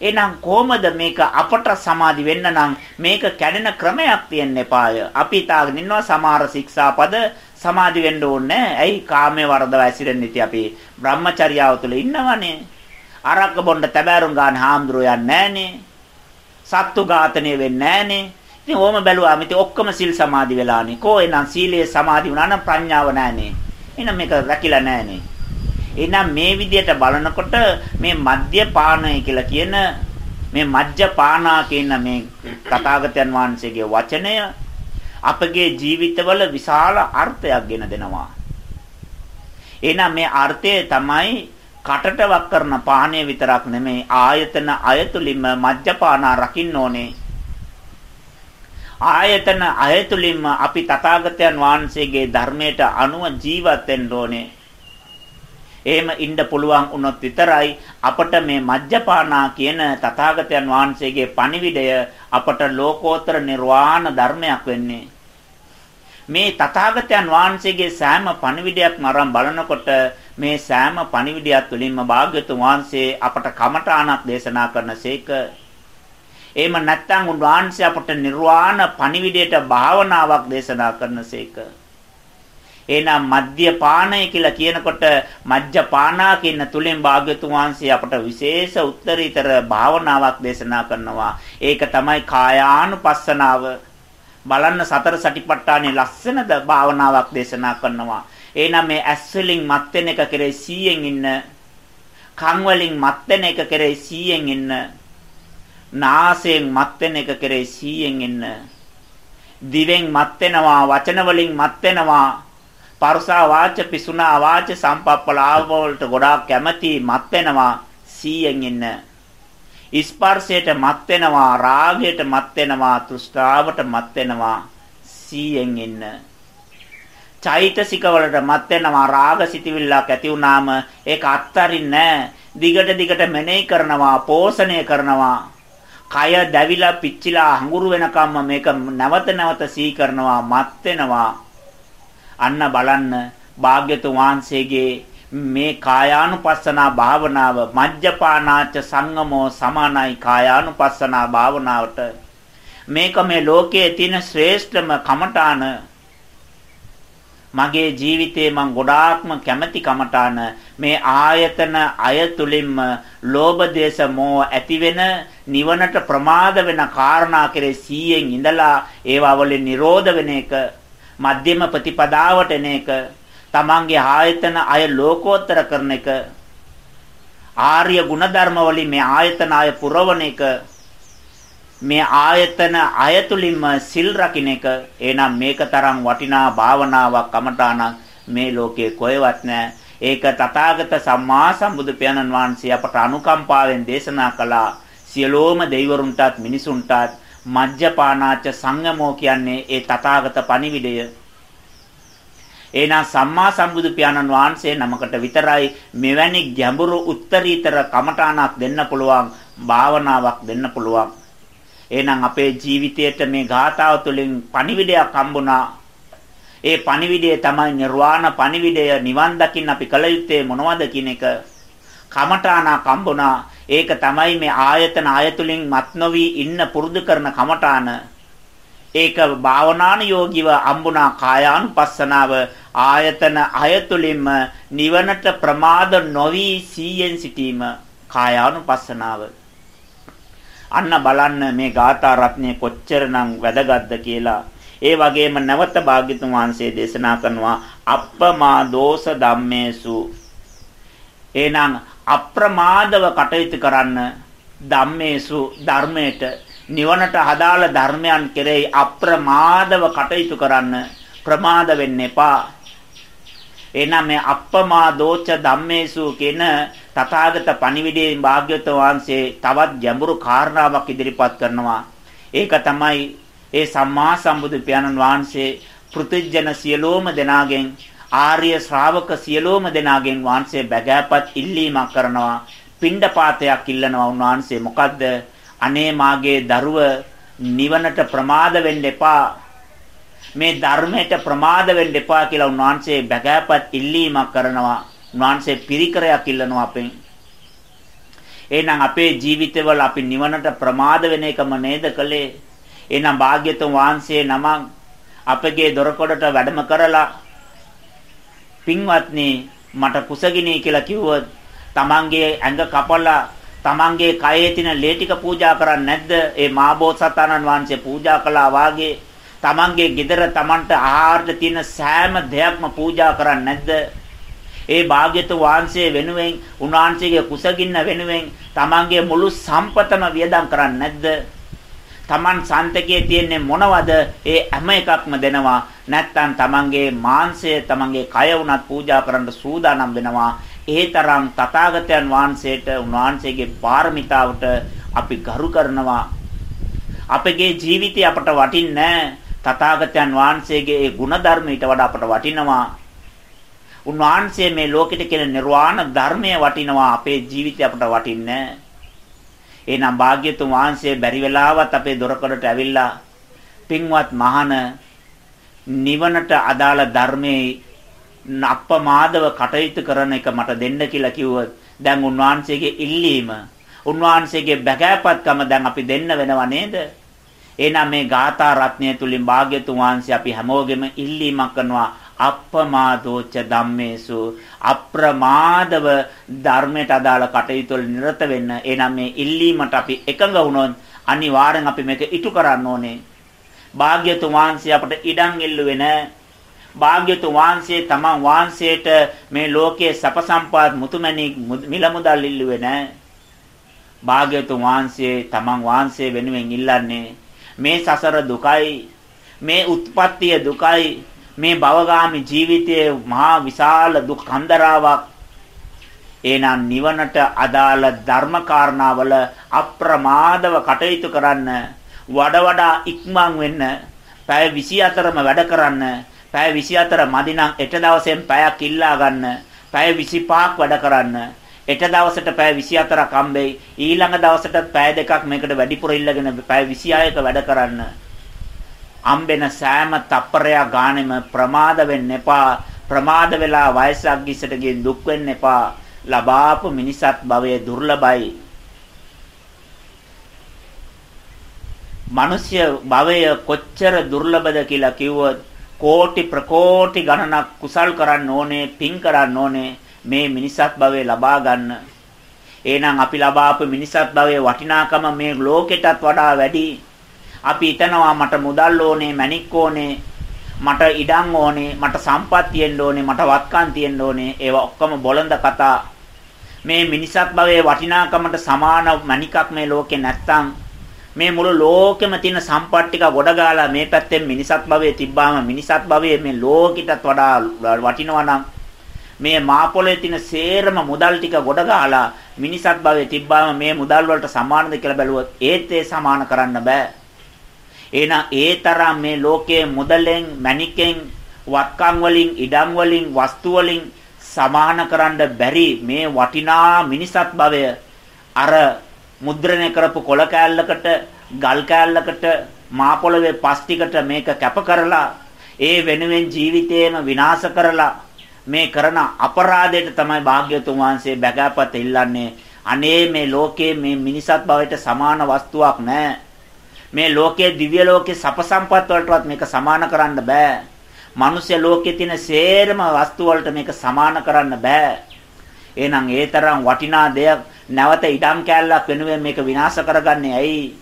එහෙනම් කොහොමද මේක අපට සමාදි වෙන්න නම් මේක කැඩෙන ක්‍රමයක් තියෙන්න එපාය. අපි තාගෙන ඉන්නවා සමහර ශික්ෂාපද සමාදි වෙන්න ඕනේ ඇයි කාමයේ වරදව ඇසිරෙන්නේ ඉති අපි බ්‍රහ්මචර්යාව තුළ ඉන්නවනේ. අරක්ක බොන්න තැබෑරුම් ගන්න හාමුදුරුවෝ යන්නේ නැහනේ. සත්තු ඝාතනය වෙන්නේ නැහනේ. ඉතින් ඕම බැලුවාම ඉතින් ඔක්කොම සිල් සමාදි වෙලානේ. කෝ එනම් සීලයේ සමාදි වුණා නම් ප්‍රඥාව නැහනේ. එහෙනම් මේක රැකිලා නැහනේ. එහෙනම් මේ විදිහට බලනකොට මේ මධ්‍ය පානය කියලා කියන මේ මජ්ජ පානා කියන මේ තථාගතයන් වහන්සේගේ වචනය අපගේ ජීවිතවල විශාල අර්ථයක් ගෙන දෙනවා. එහෙනම් මේ අර්ථය තමයි කටට වක් කරන පානය විතරක් නෙමෙයි ආයතන අයතුලින්ම මජ්ජපානා රකින්න ඕනේ. ආයතන අයතුලින්ම අපි තථාගතයන් වහන්සේගේ ධර්මයට අනුව ජීවත් වෙන්න ඕනේ. එහෙම ඉන්න පුළුවන් වුණොත් විතරයි අපට මේ මජ්ජපානා කියන තථාගතයන් වහන්සේගේ පණිවිඩය අපට ලෝකෝත්තර නිර්වාණ ධර්මයක් වෙන්නේ. මේ තථාගතයන් වහන්සේගේ සෑම පණිවිඩයක්ම අරන් බලනකොට මේ සෑම පණිවිඩයක් තුළින්ම භාග්‍යතුන් වහන්සේ අපට කමඨාණක් දේශනා කරනසේක එහෙම නැත්නම් උන්වහන්සේ අපට නිර්වාණ පණිවිඩයට භාවනාවක් දේශනා කරනසේක එහෙනම් මධ්‍ය පානය කියලා කියනකොට මජ්ජ පානා කියන තුලින් භාග්‍යතුන් වහන්සේ අපට විශේෂ උත්තරීතර භාවනාවක් දේශනා කරනවා. ඒක තමයි කායානුපස්සනාව. බලන්න සතර සටිපට්ඨානේ ලස්සන භාවනාවක් දේශනා කරනවා. එහෙනම් මේ ඇස් වලින් මත් වෙන එක කෙරේ 100න් ඉන්න. කන් වලින් මත් වෙන එක කෙරේ 100න් ඉන්න. නාසයෙන් මත් වෙන එක කෙරේ 100න් ඉන්න. දිවෙන් මත් වෙනවා වචන වලින් මත් වෙනවා පරුසා වාච පිසුනා වාච සම්පප්පලාව වලට ගොඩාක් කැමැති මත් වෙනවා 100න් ඉන්න ස්පර්ශයට මත් වෙනවා රාගයට මත් වෙනවා තෘෂ්ණාවට මත් වෙනවා 100න් ඉන්න චෛතසික වලට මත් වෙනවා රාග සිතවිල්ලක් ඇති වුනාම ඒක අත්තරින්නේ දිගට දිගට මෙනෙහි කරනවා පෝෂණය කරනවා. කය දැවිලා පිච්චිලා හඟුරු වෙනකම්ම මේක නැවත නැවත සී කරනවා මත් වෙනවා. අන්න බලන්න භාග්‍යතුන් වහන්සේගේ මේ කායානුපස්සනා භාවනාව මජ්ජපානාච සංගමෝ සමානයි කායානුපස්සනා භාවනාවට. මේක මේ ලෝකයේ තියෙන ශ්‍රේෂ්ඨම කමඨාන. මගේ ජීවිතේ මං ගොඩාක්ම කැමැති කමඨාන මේ ආයතන අයතුලින්ම ලෝභ දේශ මොහ ඇති වෙන නිවනට ප්‍රමාද වෙන කාරණා කෙරේ 100න් ඉඳලා ඒවා වලින් නිරෝධ වෙන එක මධ්‍යම ප්‍රතිපදාවට එන එක තමන්ගේ ආයතන අය ලෝකෝත්තර කරන එක ආර්ය ගුණධර්ම වලින් මේ ආයතන අය පුරවන එක මේ ආයතන අයතුලින්ම සිල් රකින්න එක. එනම් මේක තරම් වටිනා භාවනාවක් කමඨාණක් මේ ලෝකේ කොහෙවත් නැහැ. ඒක තථාගත සම්මා සම්බුදු පියාණන් වහන්සේ අපට අනුකම්පාවෙන් දේශනා කළා. සියලෝම දෙවිවරුන්ටත් මිනිසුන්ටත් මජ්ජපානාච සංගමෝ කියන්නේ ඒ තථාගත පණිවිඩය. එහෙනම් සම්මා සම්බුදු පියාණන් වහන්සේ නමකට විතරයි මෙවැනි ගැඹුරු උත්තරීතර කමඨාණක් දෙන්න පුළුවන් භාවනාවක් දෙන්න පුළුවන්. එහෙනම් අපේ ජීවිතයට මේ ගාථාව තුළින් පණිවිඩයක් හම්බුණා. ඒ පණිවිඩය තමයි නිර්වාණ පණිවිඩය නිවන් දකින්න අපි කල යුත්තේ මොනවද කියන එක කමඨාණක් හම්බුණා. ඒක තමයි මේ ආයතන ආයතුලින් මත් නොවි ඉන්න පුරුදු කරන කමඨාන. ඒක භාවනානුයෝගීව අම්බුණා කායානුපස්සනාව ආයතන අයතුලින්ම නිවනට ප්‍රමාද නොවි සීයෙන් සිටීම කායානුපස්සනාව අන්න බලන්න මේ ගාථා රත්නය කොච්චරනම් වැදගත්ද කියලා ඒ වගේම නැවත භාග්‍යතුන් වහන්සේ දේශනා කරනවා අප්පමා දෝෂ ධම්මේසු එහෙනම් අප්‍රමාදව කටයුතු කරන්න ධම්මේසු ධර්මයට නිවනට අදාළ ධර්මයන් කෙරෙහි අප්‍රමාදව කටයුතු කරන්න ප්‍රමාද වෙන්න එපා. එනනම් මේ අප්පමා දෝච ධම්මේසු කියන තථාගත පණිවිඩයෙන් භාග්‍යවතුන් වහන්සේ තවත් ගැඹුරු කාරණාවක් ඉදිරිපත් කරනවා. ඒක තමයි ඒ සම්මා සම්බුදු පියාණන් වහන්සේ පෘථිජන සියලෝම දෙනාගෙන් ආර්ය ශ්‍රාවක සියලෝම දෙනාගෙන් වහන්සේ බැගෑපත් ඉල්ලීමක් කරනවා. පිණ්ඩපාතයක් ඉල්ලනවා උන්වහන්සේ මොකද්ද? අනේ මාගේ දරුව නිවනට ප්‍රමාද වෙන්න එපා. මේ ධර්මයට ප්‍රමාද වෙන්න එපා කියලා උන්වහන්සේ බැගෑපත් ඉල්ලීමක් කරනවා. උන්වහන්සේ පිරිකරයක් ඉල්ලනවා අපෙන්. එහෙනම් අපේ ජීවිතවල අපි නිවනට ප්‍රමාද වෙන එකම නේද කළේ? එහෙනම් භාග්‍යතුන් වහන්සේ නමක් අපගේ දොරකොඩට වැඩම කරලා පින්වත්නි මට කුසගිනී කියලා කිව්වොත් තමන්ගේ ඇඟ කපලා තමන්ගේ කයේ තියෙන ලේ ටික පූජා කරන්නේ නැද්ද? ඒ මාබෝසතාණන් වහන්සේ පූජා කළා වාගේ තමන්ගේ gedara තමන්ට ආහාරට තියෙන සෑම දෙයක්ම පූජා කරන්නේ නැද්ද? ඒ භාග්‍යතු වහන්සේ වෙනුවෙන් උන්වහන්සේගේ කුසගින්න වෙනුවෙන් තමන්ගේ මුළු සම්පතම වියදම් කරන්නේ නැද්ද? තමන් සන්තකයේ තියෙන්නේ මොනවද? ඒ හැම එකක්ම දෙනවා. නැත්තම් තමන්ගේ මාංශය තමන්ගේ කය උනත් පූජා කරන්න සූදානම් වෙනවා. ඒ තරම් තථාගතයන් වහන්සේට උන්වහන්සේගේ පාරමිතාවට අපි ගරු කරනවා. අපගේ ජීවිතය අපට වටින්නේ තථාගතයන් වහන්සේගේ ඒ ಗುಣධර්ම ඊට වඩා අපට වටිනවා. උන්වහන්සේ මේ ලෝකෙට කියන නිර්වාණ ධර්මය වටිනවා අපේ ජීවිතය අපට වටින්නේ එහෙනම් භාග්‍යතුන් වහන්සේ බැරි වෙලාවත් අපේ දොරකඩට ඇවිල්ලා පින්වත් මහන නිවනට අදාළ ධර්මයේ අප්‍රමාදව කටයුතු කරන එක මට දෙන්න කියලා කිව්වොත් දැන් උන්වහන්සේගේ ඉල්ලීම උන්වහන්සේගේ බැගෑපත්කම දැන් අපි දෙන්න වෙනව නේද? එහෙනම් මේ ගාථා රත්නය තුලින් භාග්‍යතුන් වහන්සේ අපි හැමෝගෙම ඉල්ලීමක් කරනවා අප්‍රමාදෝච්ච ධම්මේසු අප්‍රමාදව ධර්මයට අදාළ කටයුතු වල නිරත වෙන්න. එහෙනම් මේ ඉල්ලීමට අපි එකඟ වුණොත් අනිවාර්යෙන් අපි මේක ඉටු කරන්න ඕනේ. භාග්‍යතුන් වහන්සේ අපට ඉඩම් ඉල්ලුවේ නැහැ. භාග්‍යතුන් වහන්සේ තමන් වහන්සේට මේ ලෝකයේ සප සම්පත් මුතුමැණික් මිල මුදල් ඉල්ලුවේ නැහැ. භාග්‍යතුන් වහන්සේ තමන් වහන්සේ වෙනුවෙන් ඉල්ලන්නේ මේ සසර දුකයි මේ උත්පත්තිය දුකයි මේ භවගාමි ජීවිතයේ මහා විශාල දුක් කන්දරාවක් එනම් නිවනට අදාළ ධර්ම කාරණාවල අප්‍රමාදව කටයුතු කරන්න වඩ වඩා ඉක්මන් වෙන්න පැය 24ම වැඩ කරන්න පැය 24 මදි නම් එක දවසෙන් පැයක් ඉල්ලා ගන්න. පැය 25ක් වැඩ කරන්න. එක දවසට පැය 24ක් හම්බෙයි. ඊළඟ දවසට පැය දෙකක් මේකට වැඩිපුර ඉල්ලගෙන පැය 26ක වැඩ කරන්න. හම්බෙන සෑම තප්පරයක් ගානෙම ප්‍රමාද වෙන්න එපා. ප්‍රමාද වෙලා වයසක් ගිස්සට ගින් දුක් වෙන්න එපා. ලබාපු මිනිසත් භවයේ දුර්ලභයි. මිනිස්ය භවය කොච්චර දුර්ලභද කියලා කිව්වොත් කෝටි ප්‍රකෝටි ගණනක් කුසල් කරන්න ඕනේ, පින් කරන්න ඕනේ මේ මිනිසත් භවය ලබා ගන්න. එහෙනම් අපි ලබාපු මිනිසත් භවයේ වටිනාකම මේ ලෝකෙටත් වඩා වැඩි. අපි හිතනවා මට මුදල් ඕනේ, මැණික් ඕනේ, මට ඉඩම් ඕනේ, මට සම්පත් තියෙන්න ඕනේ, මට වත්කම් තියෙන්න ඕනේ. ඒවා ඔක්කොම බොළඳ කතා. මේ මිනිසත් භවයේ වටිනාකමට සමාන මණිකක් මේ ලෝකේ නැත්තම් මේ මුළු ලෝකෙම තියෙන සම්පත් ටික ගොඩගාලා මේ පැත්තෙන් මිනිසත් භවයේ තිබ්බාම මිනිසත් භවයේ මේ ලෝකිටත් වඩා වටිනවා නම් මේ මා පොළේ තියෙන සේරම මුදල් ටික ගොඩගාලා මිනිසත් භවයේ තිබ්බාම මේ මුදල් වලට සමානද කියලා බැලුවොත් ඒත් ඒ සමාන කරන්න බෑ. එහෙනම් ඒ තරම් මේ ලෝකයේ මුදලෙන්, මණිකෙන්, වත්කම් වලින්, ඉඩම් වලින්, වස්තු වලින් සමාන කරන්න බැරි මේ වටිනා මිනිසත් භවය අර මුද්‍රණය කරපු කොළ කෑල්ලකට ගල් කෑල්ලකට මා පොළවේ පස් ටිකට මේක කැප කරලා ඒ වෙනුවෙන් ජීවිතේම විනාශ කරලා මේ කරන අපරාධයට තමයි භාග්‍යතුන් වහන්සේ බැගෑපත ඉල්ලන්නේ අනේ මේ ලෝකයේ මේ මිනිසත් භවයට සමාන වස්තුවක් නැහැ මේ ලෝකයේ දිව්‍ය ලෝකයේ සප සම්පත් වලටවත් මේක සමාන කරන්න බෑ මනුෂ්‍ය ලෝකයේ තියෙන සේරම වස්තු වලට මේක සමාන කරන්න බෑ එහෙනම් ඒ තරම් වටිනා දෙයක් නැවත ඉඩම් කෑල්ලක් වෙනුවෙන් මේක විනාශ කරගන්නේ ඇයි?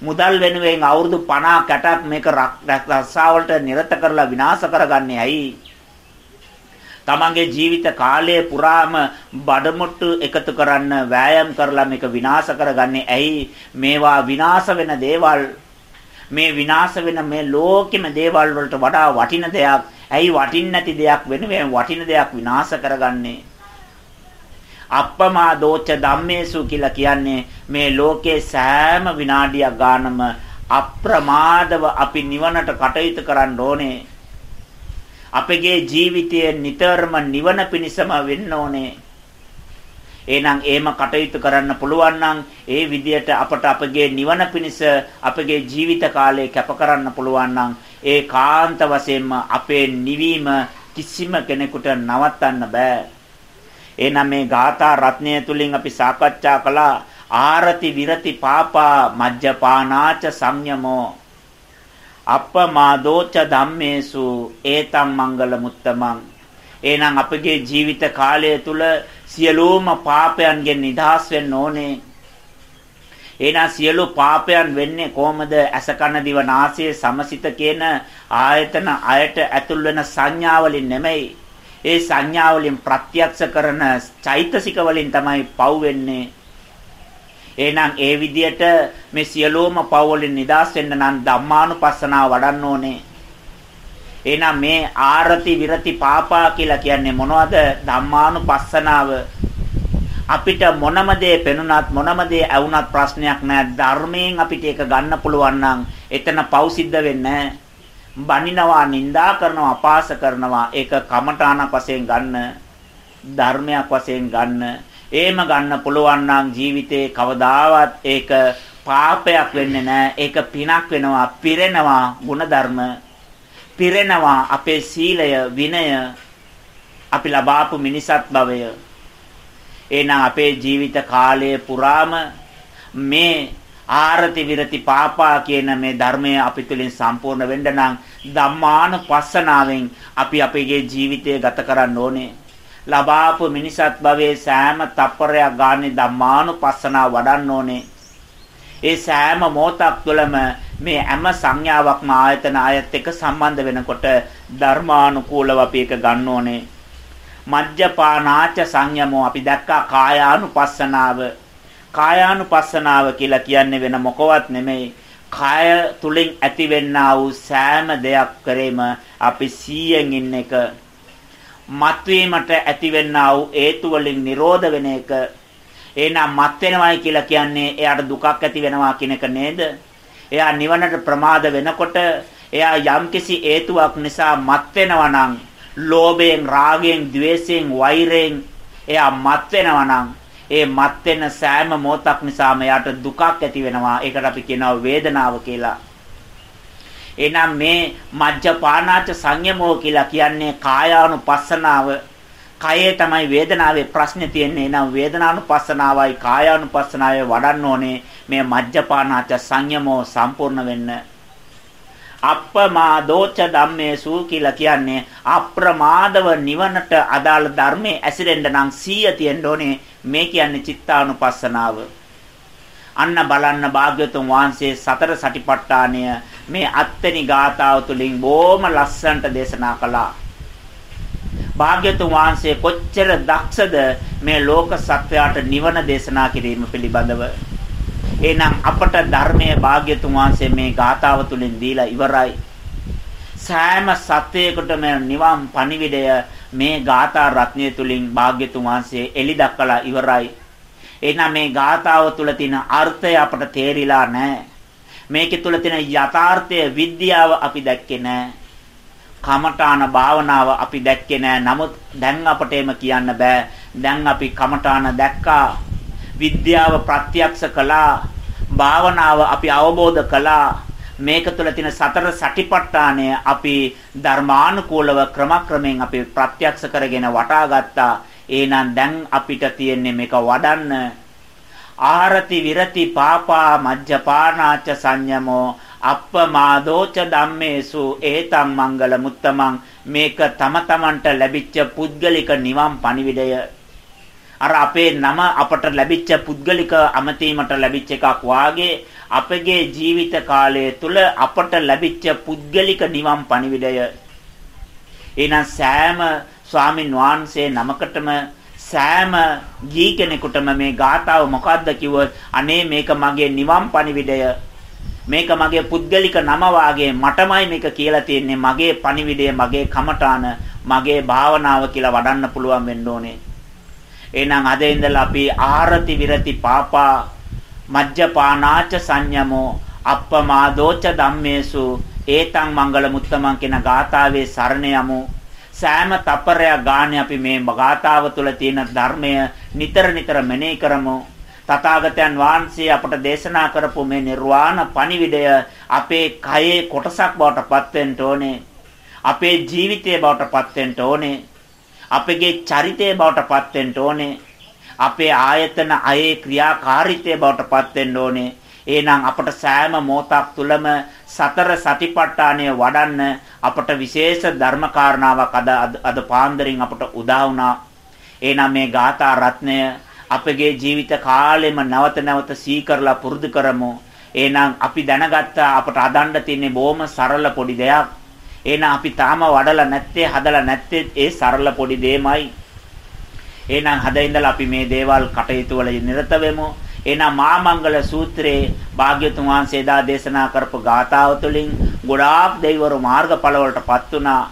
මුදල් වෙනුවෙන් අවුරුදු 50 60ක් මේක රස්සාවලට නිරත කරලා විනාශ කරගන්නේ ඇයි? තමන්ගේ ජීවිත කාලය පුරාම බඩමුට්ටු එකතු කරන්න වෑයම් කරලා මේක විනාශ කරගන්නේ ඇයි? මේවා විනාශ වෙන දේවල් මේ විනාශ වෙන මේ ලෝකෙම දේවල් වලට වඩා වටින දෙයක් ඇයි වටින්නේ නැති දෙයක් වෙනුවෙන් වටින දෙයක් විනාශ කරගන්නේ? අප්පමාදෝච්ච ධම්මේසු කියලා කියන්නේ මේ ලෝකේ සෑම විනාඩියක් ගානම අප්‍රමාදව අපි නිවනට කටයුතු කරන්න ඕනේ. අපගේ ජීවිතයේ නිතරම නිවන පිණිසම වෙන්න ඕනේ. එහෙනම් එහෙම කටයුතු කරන්න පුළුවන් නම් ඒ විදියට අපට අපගේ නිවන පිණිස අපගේ ජීවිත කාලය කැප කරන්න පුළුවන් නම් ඒ කාන්ත වශයෙන්ම අපේ නිවීම කිසිම කෙනෙකුට නවත්තන්න බෑ. එහෙනම් මේ ගාථා රත්නය තුලින් අපි සාකච්ඡා කළා ආරති විරති පාපා මජ්ජපානාච සංයමෝ අප්පමාදෝච ධම්මේසු ඒතම් මංගල මුත්තමං එහෙනම් අපගේ ජීවිත කාලය තුල සියලුම පාපයන්ගෙන් නිදහස් වෙන්න ඕනේ එහෙනම් සියලු පාපයන් වෙන්නේ කොහමද? ඇස කන දිව නාසය සමසිත කියන ආයතන අයට ඇතුල් වෙන සංඥා වලින් නෙමෙයි. ඒ සංඥා වලින් ප්‍රත්‍යක්ෂ කරන චෛතසික වලින් තමයි පව් වෙන්නේ. එහෙනම් ඒ විදියට මේ සියලුම පව් වලින් නිදහස් වෙන්න නම් ධම්මානුපස්සනාව වඩන්න ඕනේ. එහෙනම් මේ ආරති විරති පාපා කියලා කියන්නේ මොනවද? ධම්මානුපස්සනාව. අපිට මොනම දේ පෙනුනත් මොනම දේ ඇවුනත් ප්‍රශ්නයක් නෑ. ධර්මයෙන් අපිට ඒක ගන්න පුළුවන් නම් එතන පව් සිද්ධ වෙන්නේ නෑ. බනිනවා නිඳා කරනවා අපාස කරනවා ඒක කමඨාණක් වශයෙන් ගන්න ධර්මයක් වශයෙන් ගන්න එහෙම ගන්න පුළුවන් නම් ජීවිතේ කවදාවත් ඒක පාපයක් වෙන්නේ නැහැ. ඒක පිනක් වෙනවා පිරෙනවා ಗುಣධර්ම. පිරෙනවා අපේ සීලය විනය අපි ලබාපු මිනිසත් භවය එහෙනම් අපේ ජීවිත කාලය පුරාම මේ ආරති විරති පාපා කියන මේ ධර්මය අපි තුලින් සම්පූර්ණ වෙන්න නම් ධම්මානුපස්සනාවෙන් අපි අපේ ජීවිතය ගත කරන්න ඕනේ. ලබාපු මිනිසත් භවයේ සෑම තප්පරයක් ගානේ ධම්මානුපස්සනාව වඩන්න ඕනේ. ඒ සෑම මොහොතක් තුළම මේ හැම සංඥාවක්ම ආයතන ආයත් එක්ක සම්බන්ධ වෙනකොට ධර්මානුකූලව අපි ඒක ගන්න ඕනේ. මජ්ජපානාච සංයමෝ අපි දැක්කා කායානුපස්සනාව කායානුපස්සනාව කියලා කියන්නේ වෙන මොකවත් නෙමෙයි. කාය තුලින් ඇතිවෙනා වූ සෑම දෙයක් කරේම අපි 100න් ඉන්න එක. මත්වීමට ඇතිවෙනා වූ හේතු වලින් නිරෝධ වෙන එක. එහෙනම් මත් වෙනවයි කියලා කියන්නේ එයාට දුකක් ඇති වෙනවා කියන එක නේද? එයා නිවනට ප්‍රමාද වෙනකොට එයා යම්කිසි හේතුවක් නිසා මත් වෙනවා නම් ලෝභයෙන්, රාගයෙන්, ద్వේෂයෙන්, වෛරයෙන් එයා මත් වෙනවා නම් ඒ මත් වෙන සෑම මොහොතක් නිසාම එයාට දුකක් ඇති වෙනවා. ඒකට අපි කියනවා වේදනාව කියලා. එහෙනම් මේ මජ්ජපානාච සංයමෝ කියලා කියන්නේ කායානුපස්සනාව. කයේ තමයි වේදනාවේ ප්‍රශ්නේ තියෙන්නේ. එහෙනම් වේදනානුපස්සනාවයි කායානුපස්සනාවයි වඩන්න ඕනේ. මේ මජ්ජපානාච සංයමෝ සම්පූර්ණ වෙන්න. අප්‍රමාදෝච ධම්මේසු කියලා කියන්නේ අප්‍රමාදව නිවනට අදාළ ධර්මයේ ඇසිරෙන්න නම් සීය තියෙන්න ඕනේ මේ කියන්නේ චිත්තානුපස්සනාව අන්න බලන්න භාග්‍යතුන් වහන්සේ සතර සටිපට්ඨානය මේ අත්වෙනි ගාථාව තුලින් බොහොම ලස්සනට දේශනා කළා භාග්‍යතුන් වහන්සේ කොච්චර දක්ෂද මේ ලෝක සත්වයාට නිවන දේශනා කිරීම පිළිබඳව එහෙනම් අපට ධර්මයේ භාග්‍යතුන් වහන්සේ මේ ගාථාව තුලින් දීලා ඉවරයි. සෑම සත්වයකටම නිවන් පණිවිඩය මේ ගාථා රත්නය තුලින් භාග්‍යතුන් වහන්සේ එලි දක්වලා ඉවරයි. එහෙනම් මේ ගාථාව තුල තියෙන අර්ථය අපට තේරිලා නැහැ. මේකේ තුල තියෙන යථාර්ථය විද්‍යාව අපි දැක්කේ නැහැ. කමඨාන භාවනාව අපි දැක්කේ නැහැ. නමුත් දැන් අපට එම කියන්න බෑ. දැන් අපි කමඨාන දැක්කා. විද්‍යාව ප්‍රත්‍යක්ෂ කළා භාවනාව අපි අවබෝධ කළා මේක තුළ තියෙන සතර සටිපට්ඨානය අපි ධර්මානුකූලව ක්‍රමක්‍රමයෙන් අපි ප්‍රත්‍යක්ෂ කරගෙන වටා ගත්තා එහෙනම් දැන් අපිට තියෙන්නේ මේක වඩන්න. ආරති විරති පාපා මජ්ජපානාච සංයමෝ අප්පමාදෝච ධම්මේසු ඒතම් මංගල මුත්තමං. මේක තම තමන්ට ලැබිච්ච පුද්ගලික නිවන් පණිවිඩය. අර අපේ නම අපට ලැබිච්ච පුද්ගලික අමතීමට ලැබිච්ච එකක් වාගේ අපගේ ජීවිත කාලය තුල අපට ලැබිච්ච පුද්ගලික නිවන් පණිවිඩය. එහෙනම් සෑම ස්වාමින් වහන්සේ නමකටම සෑම ගී කෙනෙකුටම මේ ගාතාව මොකද්ද කිව්වොත් අනේ මේක මගේ නිවන් පණිවිඩය. මේක මගේ පුද්ගලික නම වාගේ මටමයි මේක කියලා තියෙන්නේ. මගේ පණිවිඩය මගේ කමඨාන මගේ භාවනාව කියලා වඩන්න පුළුවන් වෙන්න ඕනේ. එහෙනම් අද ඉඳලා අපි ආරති විරති පාපා මජ්ජපානාච සංයමෝ අප්පමාදෝච ධම්මේසු. ඒතං මංගල මුත්තමන් කියන ගාථාවේ සරණ යමු. සෑම තපරයක් ගානේ අපි මේ ගාථාව තුළ තියෙන ධර්මය නිතර නිතර මෙනෙහි කරමු තථාගතයන් වහන්සේ අපට දේශනා කරපු මේ නිර්වාණ පණිවිඩය අපේ කයේ කොටසක් බවට පත් වෙන්න ඕනේ අපේ ජීවිතයේ බවට පත් වෙන්න ඕනේ අපගේ චරිතය බවට පත් වෙන්න ඕනේ. අපේ ආයතන අයේ ක්‍රියාකාරීත්වය බවට පත් වෙන්න ඕනේ. එහෙනම් අපට සෑම මොහොතක් තුලම සතර සතිපට්ඨානය වඩන්න අපට විශේෂ ධර්ම කාරණාවක් අද අද පාන්දරින් අපට උදා වුණා. එහෙනම් මේ ගාථා රත්නය අපගේ ජීවිත කාලෙම නැවත නැවත සීකරලා පුරුදු කරමු. එහෙනම් අපි දැනගත්තා අපට අදන්න තියෙන්නේ බොහොම සරල පොඩි දෙයක්. එහෙනම් අපි තාම වඩලා නැත්තේ හදලා නැත්තේ ඒ සරල පොඩි දෙයමයි. එහෙනම් හද ඉඳලා අපි මේ දේවල් කටයුතු වල නිරත වෙමු. එහෙනම් මාමංගල සූත්‍රයේ භාග්‍යතුන් වහන්සේ දා දේශනා කරපු ගාථාව තුළින් ගොඩාක් දෙවිවරු මාර්ගඵල වලටපත් වුණා.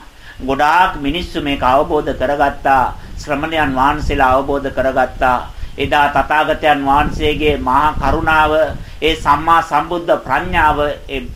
ගොඩාක් මිනිස්සු මේක අවබෝධ කරගත්තා. ශ්‍රමණයන් වහන්සේලා අවබෝධ කරගත්තා. එදා තථාගතයන් වහන්සේගේ මහා කරුණාව ඒ සම්මා සම්බුද්ධ ප්‍රඥාව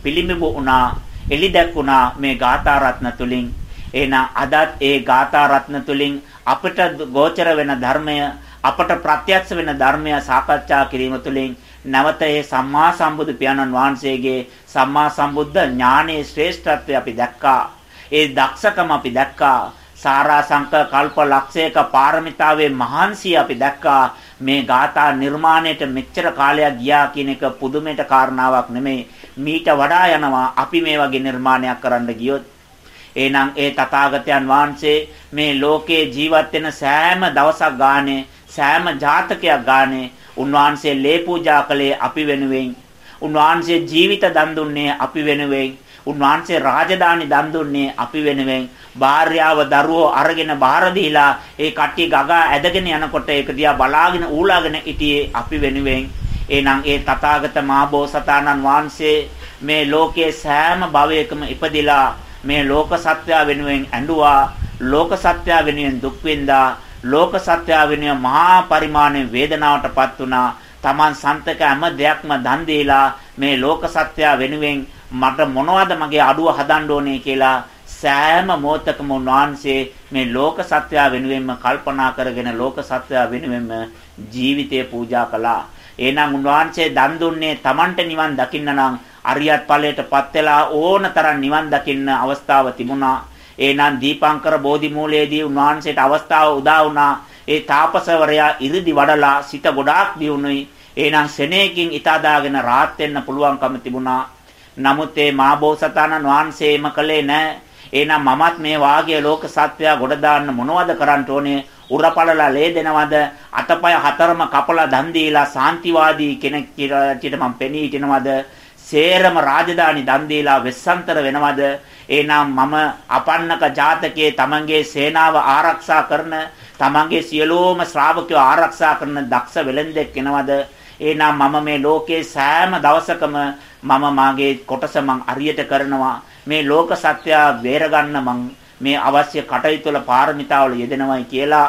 පිළිඹු වුණා. එලි දැක්ුණා මේ ගාථා රත්න තුලින් එහෙනම් අදත් ඒ ගාථා රත්න තුලින් අපිට ගෝචර වෙන ධර්මය අපට ප්‍රත්‍යක්ෂ වෙන ධර්මය සාකච්ඡා කිරීම තුළින් නැවත ඒ සම්මා සම්බුදු පියාණන් වහන්සේගේ සම්මා සම්බුද්ධ ඥානයේ ශ්‍රේෂ්ඨත්වය අපි දැක්කා. ඒ දක්ෂකම අපි දැක්කා. සාරාංශක කල්ප ලක්ෂයක පාරමිතාවේ මහන්සිය අපි දැක්කා. මේ ગાථා නිර්මාණයට මෙච්චර කාලයක් ගියා කියන එක පුදුමයට කාරණාවක් නෙමෙයි. මීට වඩා යනවා අපි මේ වගේ නිර්මාණයක් කරන්න ගියොත් එහෙනම් ඒ තථාගතයන් වහන්සේ මේ ලෝකේ ජීවත් වෙන සෑම දවසක් ගානේ සෑම ජාතකයක් ගානේ උන්වහන්සේ ලේ පූජා කළේ අපි වෙනුවෙන්. උන්වහන්සේ ජීවිත දන් දුන්නේ අපි වෙනුවෙන්. උන්වහන්සේ රාජධානි දන් දුන්නේ අපි වෙනුවෙන්. භාර්යාව දරුවෝ අරගෙන බාර දීලා ඒ කට්ටිය ගගා ඇදගෙන යනකොට ඒක දිහා බලාගෙන ඌලාගෙන හිටියේ අපි වෙනුවෙන්. එහෙනම් ඒ තථාගත මාබෝසතාණන් වහන්සේ මේ ලෝකයේ සෑම භවයකම ඉපදිලා මේ ලෝක සත්‍යය වෙනුවෙන් ඇඬුවා. ලෝක සත්‍යය වෙනුවෙන් දුක් විඳා. ලෝක සත්‍යය වෙනුවෙන් මහා පරිමාණයෙන් වේදනාවටපත් වුණා Taman සන්තක හැම දෙයක්ම දන් දීලා මේ ලෝක සත්‍යය වෙනුවෙන් මට මොනවද මගේ අඩුව හදන්න ඕනේ කියලා සෑම මොහොතකම උන්වහන්සේ මේ ලෝක සත්‍යය වෙනුවෙන්ම කල්පනා කරගෙන ලෝක සත්‍යය වෙනුවෙන්ම ජීවිතය පූජා කළා. එහෙනම් උන්වහන්සේ දන් දුන්නේ Tamanට නිවන් දකින්න නම් අරියත් ඵලයටපත් වෙලා ඕන තරම් නිවන් දකින්න අවස්ථාව තිබුණා. එහෙනම් දීපංකර බෝධි මූලයේදී උන්වහන්සේට අවස්ථාව උදා වුණා. ඒ තාපසවරයා ඉරිදි වඩලා සිත ගොඩාක් දියුණුයි. එහෙනම් සෙනෙහකින් ඉතාදාගෙන rahat වෙන්න පුළුවන්කම තිබුණා. නමුත් ඒ මාබෝසතාණන් වහන්සේම කළේ නැහැ. එහෙනම් මමත් මේ වාග්ය ලෝක සත්‍යය ගොඩ දාන්න මොනවද කරන්න ඕනේ? උරපලලා ලේ දෙනවද? අතපය හතරම කපලා දන් දීලා සාන්තිවාදී කෙනෙක් කියලා මම පෙනී හිටිනවද? සේරම රාජධානි දන් දීලා වෙස්සන්තර වෙනවද? එහෙනම් මම අපන්නක ජාතකයේ තමන්ගේ සේනාව ආරක්ෂා කරන තමන්ගේ සියලුම ශ්‍රාවකයෝ ආරක්ෂා කරන දක්ෂ වෙළෙන්දෙක් වෙනවද? එහෙනම් මම මේ ලෝකේ සෑම දවසකම මම මාගේ කොටස මං අරියට කරනවා. මේ ලෝක සත්‍යය බේරගන්න මං මේ අවශ්‍ය කටයුතු වල පාරමිතාවල යෙදෙනවයි කියලා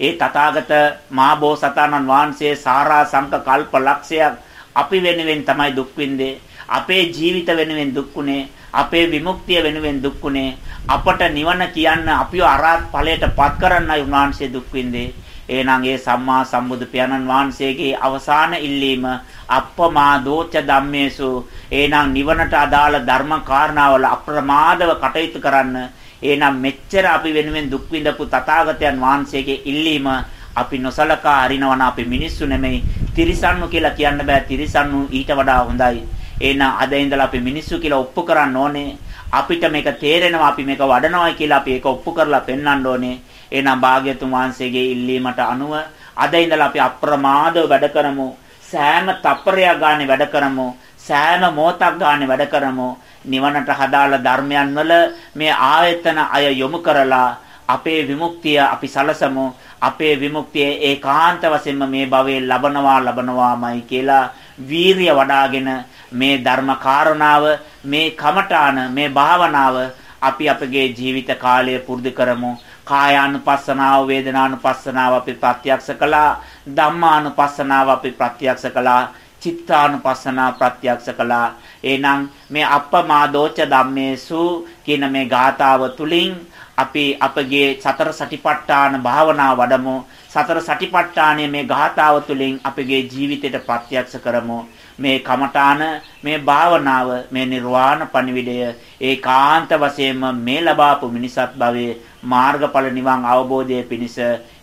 ඒ තථාගත මහා බෝසතාණන් වහන්සේ සාරා සංක කල්ප ලක්ෂයක් අපි වෙනුවෙන් තමයි දුක් විඳේ. අපේ ජීවිත වෙනුවෙන් දුක්ුනේ. අපේ විමුක්තිය වෙනුවෙන් දුක්ුනේ. අපට නිවන කියන්න අපිව අරහත් ඵලයට පත් කරන්නයි උන්වහන්සේ දුක් විඳේ. එහෙනම් ඒ සම්මා සම්බුදු පියාණන් වහන්සේගේ අවසාන ඉල්ලීම අප්පමාදෝච ධම්මේසු එහෙනම් නිවනට අදාළ ධර්ම කාරණාවල අප්‍රමාදව කටයුතු කරන්න එහෙනම් මෙච්චර අපි වෙනුවෙන් දුක් විඳපු තථාගතයන් වහන්සේගේ ඉල්ලීම අපි නොසලකා හරිනවන අපි මිනිස්සු නෙමෙයි තිරිසන්නු කියලා කියන්න බෑ. තිරිසන්නු ඊට වඩා හොඳයි. එහෙනම් අද ඉඳලා අපි මිනිස්සු කියලා ඔප්පු කරන්න ඕනේ. අපිට මේක තේරෙනවා අපි මේක වඩනවායි කියලා අපි ඒක ඔප්පු කරලා පෙන්වන්න ඕනේ. එහෙනම් භාග්‍යතුන් වහන්සේගේ ඉල්ලීමට අනුව අද ඉඳලා අපි අප්‍රමාදව වැඩ කරමු. සෑම තප්පරයක් ගානේ වැඩ කරමු. සෑම මොහොතක් ගානේ වැඩ කරමු. නිවනට හදාළ ධර්මයන් වල මේ ආයතන අය යොමු කරලා අපේ විමුක්තිය අපි සලසමු. අපේ විමුක්තිය ඒකාන්ත වශයෙන්ම මේ භවයේ ලබනවා ලබනවාමයි කියලා වීරිය වඩාගෙන මේ ධර්ම කාරණාව මේ කමඨාන මේ භාවනාව අපි අපගේ ජීවිත කාලය පුරුදු කරමු. කායානුපස්සනාව වේදනානුපස්සනාව අපි ප්‍රත්‍යක්ෂ කළා. ධම්මානුපස්සනාව අපි ප්‍රත්‍යක්ෂ කළා. චිත්තානුපස්සනා ප්‍රත්‍යක්ෂ කළා. එහෙනම් මේ අප්පමාදෝච ධම්මේසු කියන මේ ගාතාව තුලින් අපි අපගේ සතර සටිපට්ඨාන භාවනා වඩමු. සතර සටිපට්ඨානයේ මේ ගාථාව තුළින් අපගේ ජීවිතයට ප්‍රත්‍යක්ෂ කරමු. මේ කමඨාන මේ භාවනාව මේ නිර්වාණ පණිවිඩය ඒකාන්ත වශයෙන්ම මේ ලබාපු මිනිසත් භවයේ මාර්ගඵල නිවන් අවබෝධයේ පිණිස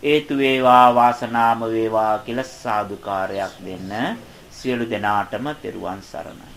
හේතු වේවා වාසනාම වේවා කියලා සාදුකාරයක් දෙන්න සියලු දෙනාටම තෙරුවන් සරණයි.